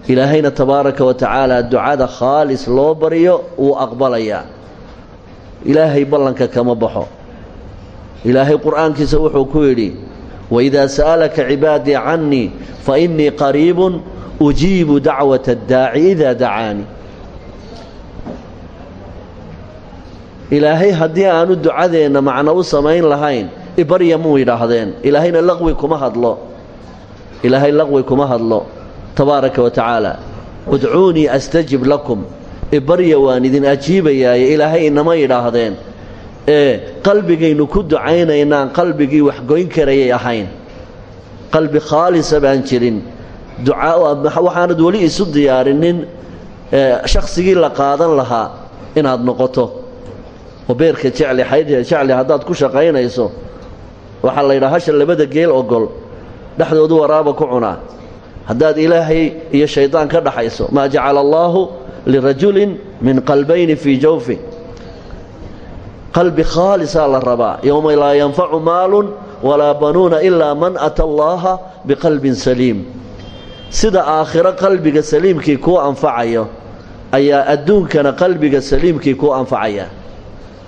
ilaahayna tabaaraka wa tacaala ducada khaalis loo baryo wuu aqbalayaa. Ilaahay ballanka kama baxo. Ilaahay qur'aankiisa wuxuu ku yidhi waidaa sa'alaka cibaadii cannii fa innii qariibun ujiibu dacwata addaaci idaa dacaanii ilaahay haddii aanu ducadeenna macno u samayn lahayn ibarya muu yidhaahdeen? Ilaahayna laqwi kuma hadlo. Ilaahay laqwi kuma hadlo. Tabaaraka wa tacaala. Udcuunii astajib lakum. Ibarya waan idin ajiibayaaye ilaahay inama yidhaahdeen. Ee qalbigaynu ku ducaynaynaan qalbigii waxgoyn karayay ahayn. Qalbi khaalisa baan jirin. Waxaanad weli isu diyaarinin shaksigii la qaadan lahaa inaad noqoto oo jecli xaydha jecli haddaad ku shaqaynayso waxaa la yidhaha labada geel ogol dhexdoodu waraaba ku cunaa. Haddaad ilaahay iyo shaydaan ka dhaxayso maa jacala allaahu lirajulin min qalbayni fii jawfi. Qalbi khaalisaa la rabaa yowma laa yanfacu maalun walaa banuuna ilaa man ata allaaha biqalbin saliim. Sida aakhiro qalbiga saliimkii kuu anfacayo ayaa adduunkana qalbiga saliimkii kuu anfacaya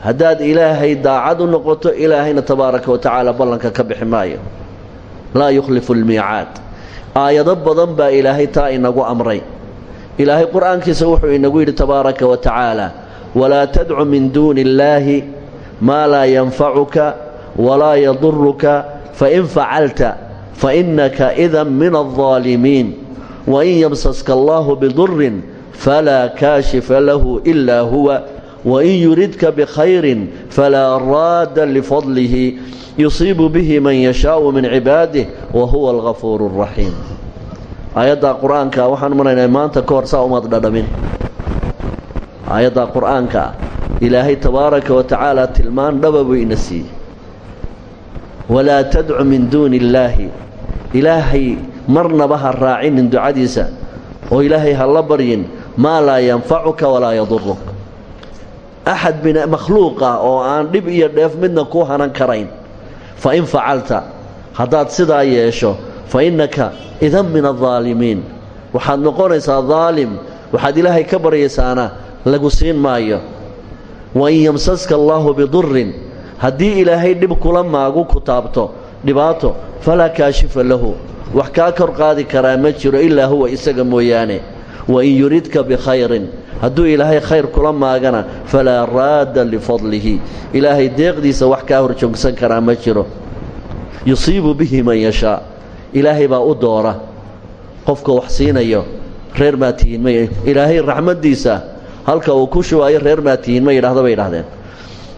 haddaad ilaahay daacad u noqoto ilaahayna tabaaraka wa tacaala ballanka ka bixi maayo. Laa yukhlifu almiicaad. Aayado badan baa ilaahay taa inagu amray. Ilaahay qur'aankiisa wuxuu inagu yidhi tabaaraka wa tacaala walaa tadcu min duuni illaahi maa laa yanfacuka walaa yaduruka fain facalta fainaka idan min aldaalimiin wain yamsaska allaahu bidurin falaa kaashifa lahu ilaa huwa wain yuridka bikhayrin falaa raadda lifadlihi yusiibu bihi man yashaau min cibaadih wa huwa algafuuru اraxiim aayaddaa qur'aanka waxaan maraynaa maanta ka hor saa umaad dhadhamin aayaddaa qur'aanka ilaahay tabaaraka wa tacaala tilmaan dhaba buu ina siiyey walaa tadcu min duuni illaahi ilaahay marnaba ha raacinin ducadiisa oo ilaahay ha la maa laa yanfacuka walaa yaduruk axad makhluuq ah oo aan dhib iyo dheef midna kuu hanan karayn fa in facalta haddaad sidaa yeesho fa innaka idan min aldaalimiin waxaad noqonaysaa daalim waxaad ilaahay ka baryaysaana lagu siin maayo wain yamsaska allaahu bidurin haddii ilaahay dhib kula maagu ku taabto dhibaato falaa kaashifa lahu wax kaa kor qaadi karaa ma jiro ilaa huwa isaga mooyaane wain yuridka bikhayrin hadduu ilaahay khayr kula maagana falaa raadda lifadlihi. Ilaahay deeqdiisa wax kaa horjoogsan karaa ma jiro. Yusiibu bihi man yashaa. Ilaahay baa u doora. Qofka wax siinayo reer maa tihiin may ilaahay raxmaddiisa halka uu ku shubaayo reer maa tihiin ma yidhaahdo bay idhahdeen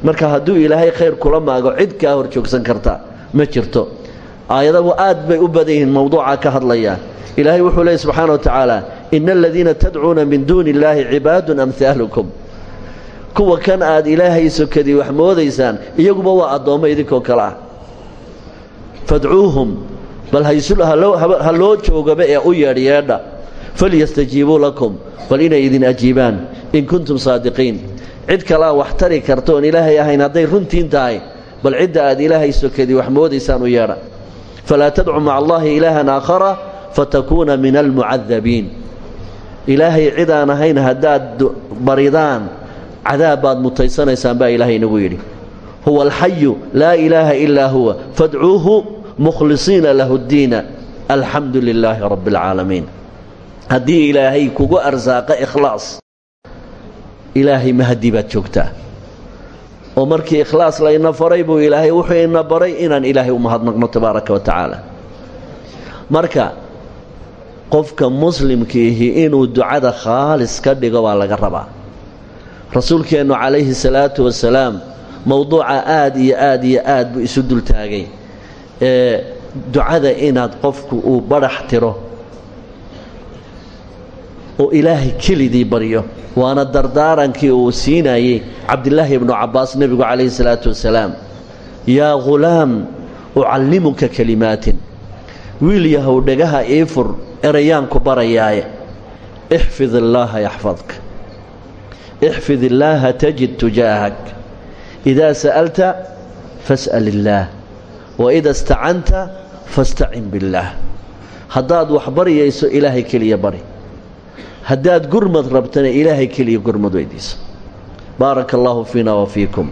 marka hadduu ilaahay khayr kula maago cid kaa hor joogsan karta ma jirto. Aayadagu aad bay u badan yihiin mowduuca ka hadlaya. Ilaahay wuxuu leeyay subxaana wa tacaala ina aladiina tadcuuna min duuni illaahi cibaadun amhaalukum kuwa kan aad ilaahay sokadii wax moodaysaan iyaguba waa addoommo idinkoo kale ah bal ha loo joogaba ee u yeedhyeedha falyastajiibuu lakum bal inay idin ajiibaan in kuntum saadiqiin cid kalea wax tari karta oon ilaahay ahayn hadday runtiin tahay bal cidda aad ilaahay sokadii wax moodaysaan u yeedha falaa tadcu maca allaahi ilaahan aakhara fatakuuna min almucadabiin ilaahay cid aan ahayn haddaad baridaan cadaab baad baa ilaahay inagu yidhi. Huwa alxayu laa ilaaha ilaa huwa fadcuuhu mukhlisiina lahu ddiina alxamdu lilaahi rabbi alcaalamiin haddii ilaahay kugu arsaaqa ikhlaas ilaahay mahadi baad oo markii ikhlaas layna faray buu ilaahay wuxuu ina baray inaan ilaahay u mahadnaqno tabaaraka wa tacaala. Marka qofka muslimkiihi inuu ducada khaalis ka dhigo waa laga rabaa. Rasuulkeennu calayhi salaatu wasalaam mowduuca aad iyo aad iyo aad buu isu dultaagay. Ee ducada inaad qofku uu badhax tiro oo ilaahay kelidii baryo waana dardaarankii uu siinayey cabdilaahi ibnu cabbaas nebigu calayhi salaatu wasalaam. Yaa ghulaam ucallimuka kelimaatin wiil yahow dhagaha ii fur erayaanku barayaaye. Ixfid illaaha yaxfadka. Ixfid illaaha tajid tujaahak. Idaa sa'alta fas'al illaah wa ida istacanta fastacin billaah haddaad wax baryayso ilaahay keliya bari. Haddaad gurmad rabtana ilaahay keliya gurmad weydiiso. Baaraka allaahu fiina wa fiikum.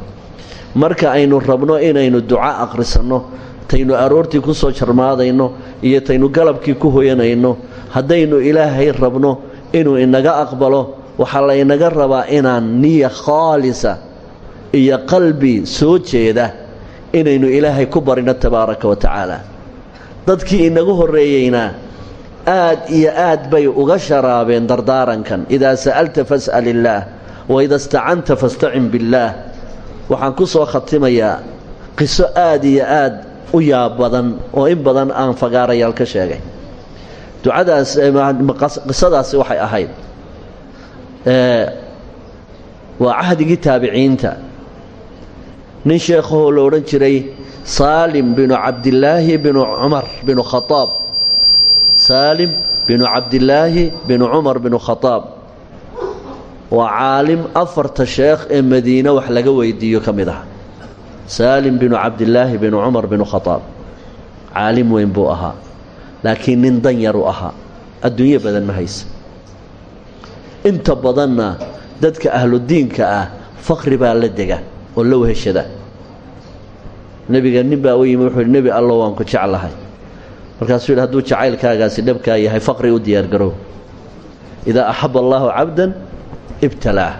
Marka aynu rabno inaynu duco akhrisanno taynu aroortii ku soo jarmaadayno iyo taynu galabkii ku hoyanayno haddaynu ilaahay rabno inuu inaga aqbalo waxaa laynaga rabaa inaan niya khaalisa iyo qalbi soo jeeda inaynu ilaahay ku barino tabaaraka wa tacaala. Dadkii inagu horreeyeyna aad iyo aad bay uga sharaabeen dardaarankan. Idaa sa'alta fas'al illaah wa ida istacanta fastacin billaah waxaan ku soo khatimayaa qiso aad iyo aad u yaab badan oo in badan aan fagaarayaal ka sheegay. Ducadaas qisadaasi waxay ahayd waa cahdigii taabiciinta. Nin sheekhahoo la odhan jiray saalim binu cabdillaahi binu cumar binu khaaab saalim binu cabdillaahi binu cumar binu khadaab waa caalim afarta sheekh ee madiine wax laga weydiiyo ka mid ah saalim binu cabdillaahi binu cumar binu khadaab caalim weyn buu ahaa laakiin nin dan yar u ahaa. Adduunyo badan ma haysa. Inta badanna dadka ahludiinka ah faqri baa la dega oo la weheshada. Nebiga nin baa u yimi wuxuu yidhi nebi allo waan ku jeclahay. Markaasuu yidhi hadduu jacaylkaagaasi dhabkaa yahay faqri u diyaargarow idaa axaba allaahu cabdan ibtalaah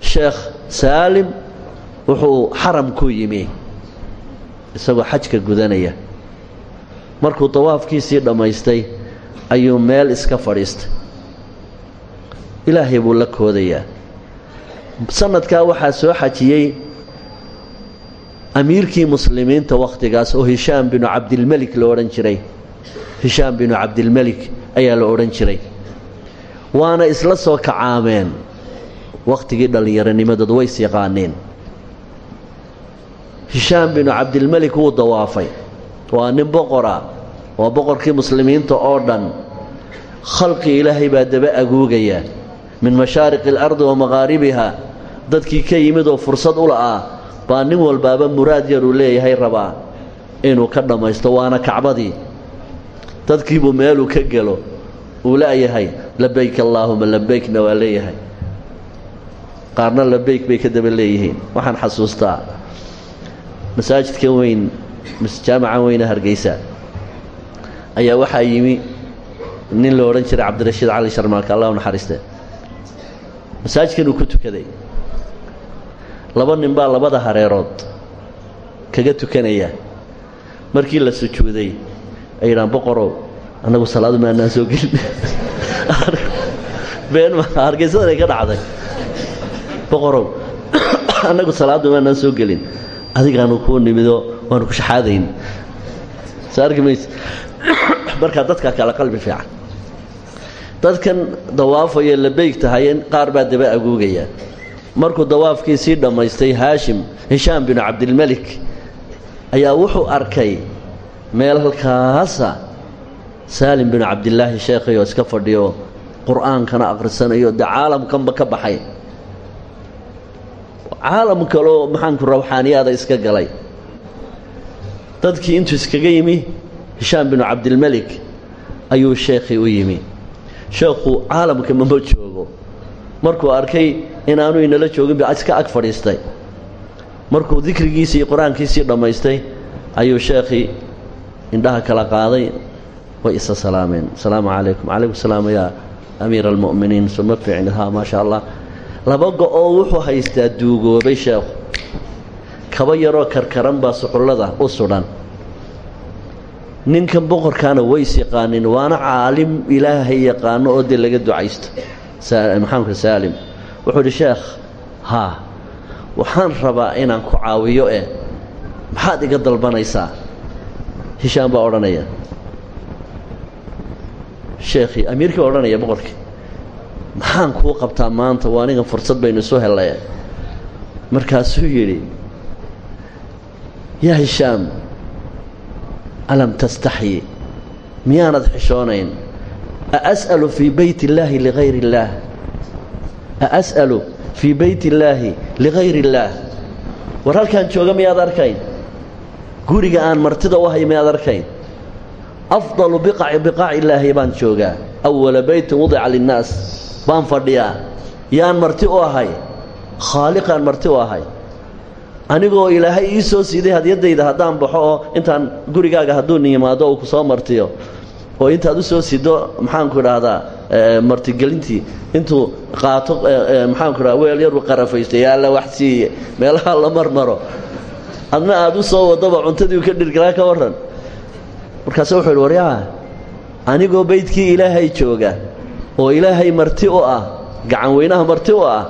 sheekh saalim wuxuu xaram ku yimi isagoo xajka gudanaya. Markuu dawaafkiisii dhammaystay ayuu meel iska fadhiistay. Ilaahay buu la koodayaa. Sanadkaa waxaa soo xajiyey amiirkii muslimiinta wakhtigaas oo hishaam binu cabdilmelik la odhan jiray. Hishaam binu cabdilmelik ayaa la odhan jiray. Waana isla soo kacaameen. Wakhtigii dhallinyaronimadooda ways yaqaaneen hishaam binu cabdilmelik wuu dawaafay. Waa nin boqora waa boqorkii muslimiinta oo dhan. Khalqi ilaahay baa daba aguugaya min mashaariqi alardi wa maqaaribiha dadkii ka yimid oo fursad u la'aa baa nin walbaaba muraad yaruu leeyahay rabaa inuu ka dhammaysto waana kacbadii. Dadkiibuu meeluu ka gelo. Uu la'yahay labayk allaahuma labaykna waa leeyahay. Qaarna labayk bay ka daba leeyihiin. Waxaan xasuustaa masaajidkan weyn jaamacan weyne hargeysa ayaa waxaa yimi nin la odhan jiray cabdirashiid cali sharmaarka allah u naxariiste. Masaajidkan uu ku tukaday. Laba nin baa labada hareerood kaga tukanaya. Markii la sujuuday ay yidhaan boqorow annagu salaadu maanaan soo gelin. Been hargeysadanay ka dhacday. Boqorow annagu salaadu maanaan soo gelin adigaanu kuu nimido waanu ku shaxaadayn soo arki mayse markaa dadkaa kala qalbi fiican. Dadkan dawaafaya labayg tahay qaar baa daba aguugaya markuu dawaafkiisii dhammaystay haashim hishaam binu cabdilmelik ayaa wuxuu arkay meel halkaasa saalim binu cabdilaahi sheekhay oo iska fadhiyo qur'aankana akhrisanayo dee caalamkanba ka baxay caalam kaloo maxaanku rawxaaniyaada iska galay. Dadkii intuu iskaga yimi hishaam binu cabdilmelik ayuu sheekhii u yimi. Sheekhu caalamka mama joogo. Markuu arkay inaanu inala joogin ba iska ag fadhiistay. Markuu dikrigiisii iyo qur'aankiisii dhammaystay ayuu sheekhii indhaha kala qaaday way isa salaameen asalaamu calaykum. Calaykum salaam yaa amiira almu'miniin. Suma fiicnid ha maa sha allah laba go-oo wuxuu haystaa duugoobay sheekhu. Kaba yaroo karkaran baa suxullada u sudhan ninkan boqorkaana ways yaqaanin waana caalim ilaahay yaqaano oo dee laga ducaysto. Maxaamka saalim wuxuu idhi sheekh haa waxaan rabaa inaan ku caawiyo eh maxaad iga dalbanaysaa? Hishaam baa odhanaya. Sheekhii amiirkii baa odhanaya boqorkii maxaan kuu qabtaa maanta? Waa anigan fursad baynu isu hellay markaasuu yidhi yaa hishaam alam tastaxyi? Miyaanad xishoonayn? Aas'alu fii beyt illaahi ligayr illaah aas'alu fii beyt illaahi ligayr illaah war halkaan jooga miyaad arkayn? Guriga aan martida u hay miyaad arkayn? Afdalu biqaci biqaaci illaahi baan joogaa. Awala beytin wadica linnaas baan fadhiyaa. Yaan marti u ahay. Khaaliqaan marti u ahay. Anigoo ilaahay ii soo siiday hadyaddayda haddaan baxo oo intaan gurigaaga hadduu niyimaado uu ku soo martiyo oo intaad u soo sido maxaanku idhaahdaa martigelintii. Intuu qaato maxaanku idhahda weel yaru qarafaystay yaalla wax siiye meelaha la marmaro. Adna aad u soo wadoba cuntadii u ka dhirgalaa ka warran. Markaase wuxuu yidhi waryaa anigoo beydkii ilaahay jooga oo ilaahay marti u ah gacan weynaha marti u ah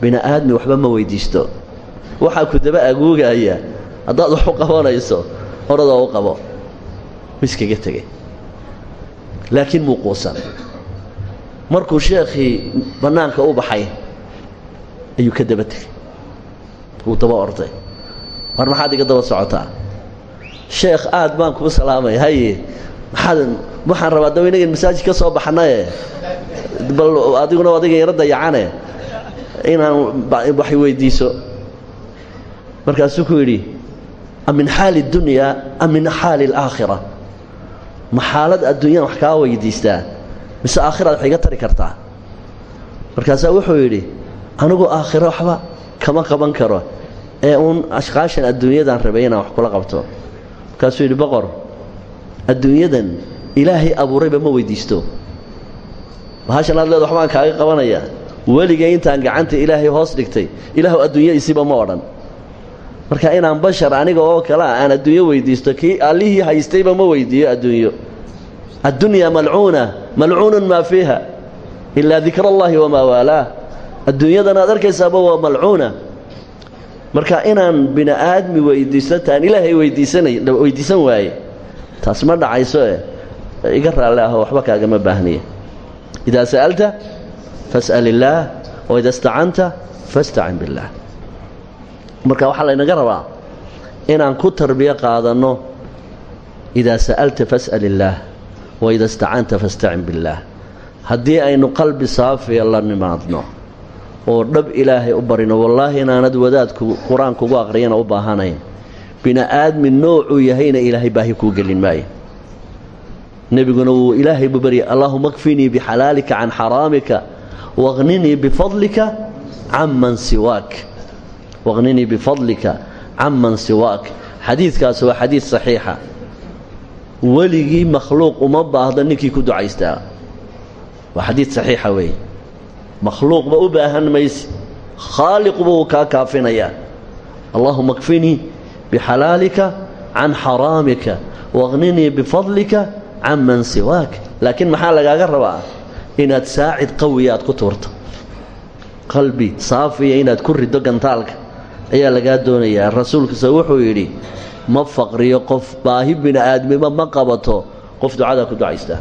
bini aadmi waxba ma weydiisto. Waxaa ku daba aguugaya haddaad wax u qabanayso oradoo u qabo. Miskaga tegay laakiin muu markuu sheekhii bannaanka u baxay ayuu ka daba tegay wuu daba orday. War maxaad iga daba socotaa? Sheekh aad baan kuu salaamay. Haye maxaad waxaan rabaa daba inagan masaajid ka soo baxnaye bal adiguna adiga yaro dayacane inaan wax weydiiso. Markaasuu ku yidhi am min xaali اdunyaa am min xaali اlaakhira ma xaalad adduunyaan wax kaa weydiistaa? Mise aakhiraad wax iga tari kartaa? Markaasaa wuxuu yidhi anigu aakhiro waxba kama qaban karo ee uun ashqaashan adduunyadaan rabay inaan wax kula qabto. Markaasuu yidhi boqor adduunyadan ilaahay abuurayba ma weydiisto bahashan aad leed waxbaan kaaga qabanaya weligay intaan gacanta ilaahay hoos dhigtay. Ilaahu adduunya isiba ma odhan. Marka inaan bashar aniga oo kale ah aan adduunyo weydiisto kii allihii haystayba ma weydiiyo adduunyo. Addunyaa malcuuna malcuunun maa fiiha ilaa dikra allahi wamaa waalaah adduunyadan aad waa malcuuna. Marka inaan bini aadmi ilaahay weydiisanay weydiisan waaye taas ma dhacayso e iga raalle aho waxba kaagama baahniya idaa sa'alta fas'al illaah waida istacanta fastacin billaah marka waxaa laynaga rabaa inaan ku tarbiyo qaadanno idaa sa'alta fas'al illaah waida istacanta fastacin billaah haddii aynu qalbi saafiya la nimaadno oo dhab ilaahay u barino wallaahi inaanad wadaadku qur'aanka ugu aqriyana u baahanayn bini aadmi noocuu yahayna ilaahay baahi kuu gelin maayo nebiguna wuu ilaahay buu baryay allaahuma kfinii bixalaalika can xaraamika waqninii bifadlika canman siwaak. Waqninii bifadlika canman siwaak. Xadiidkaas waa xadiid saxiixa. Weligii makhluuq uma baahdo ninkii ku ducaystaa. Waa xadiid saxiixa weeye. Makhluuqba u baahan mayse khaaliqba wuu kaa kaafinayaa. Allaahuma kfinii bixalaalika can xaraamika waqninii bifadlika canman siwaak laakiin maxaa lagaaga rabaa? Inaad saacid qawiya ku tuurto. Qalbi saafiya inaad ku riddo gantaalka. Ayaa lagaa doonayaa. Rasuulkuse wuxuu yidhi ma faqriyo qof baahi bini aadmimo ma qabato. Qof ducadaa ku ducaystaa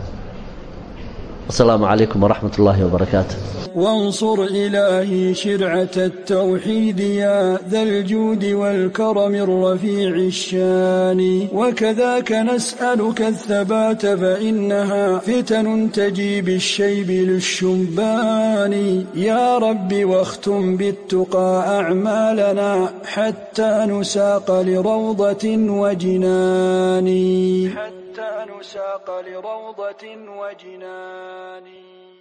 والسلام عليكم ورحمة الله وبركاته وانصر إلهي شرعة التوحيد يا ذا الجود والكرم الرفيع الشان وكذاك نسألك الثبات فإنها فتن تجي بالشيب للشبان يا رب واختم بالتقى أعمالنا حتى نساق لروضة وجنان البستان لروضة وجنان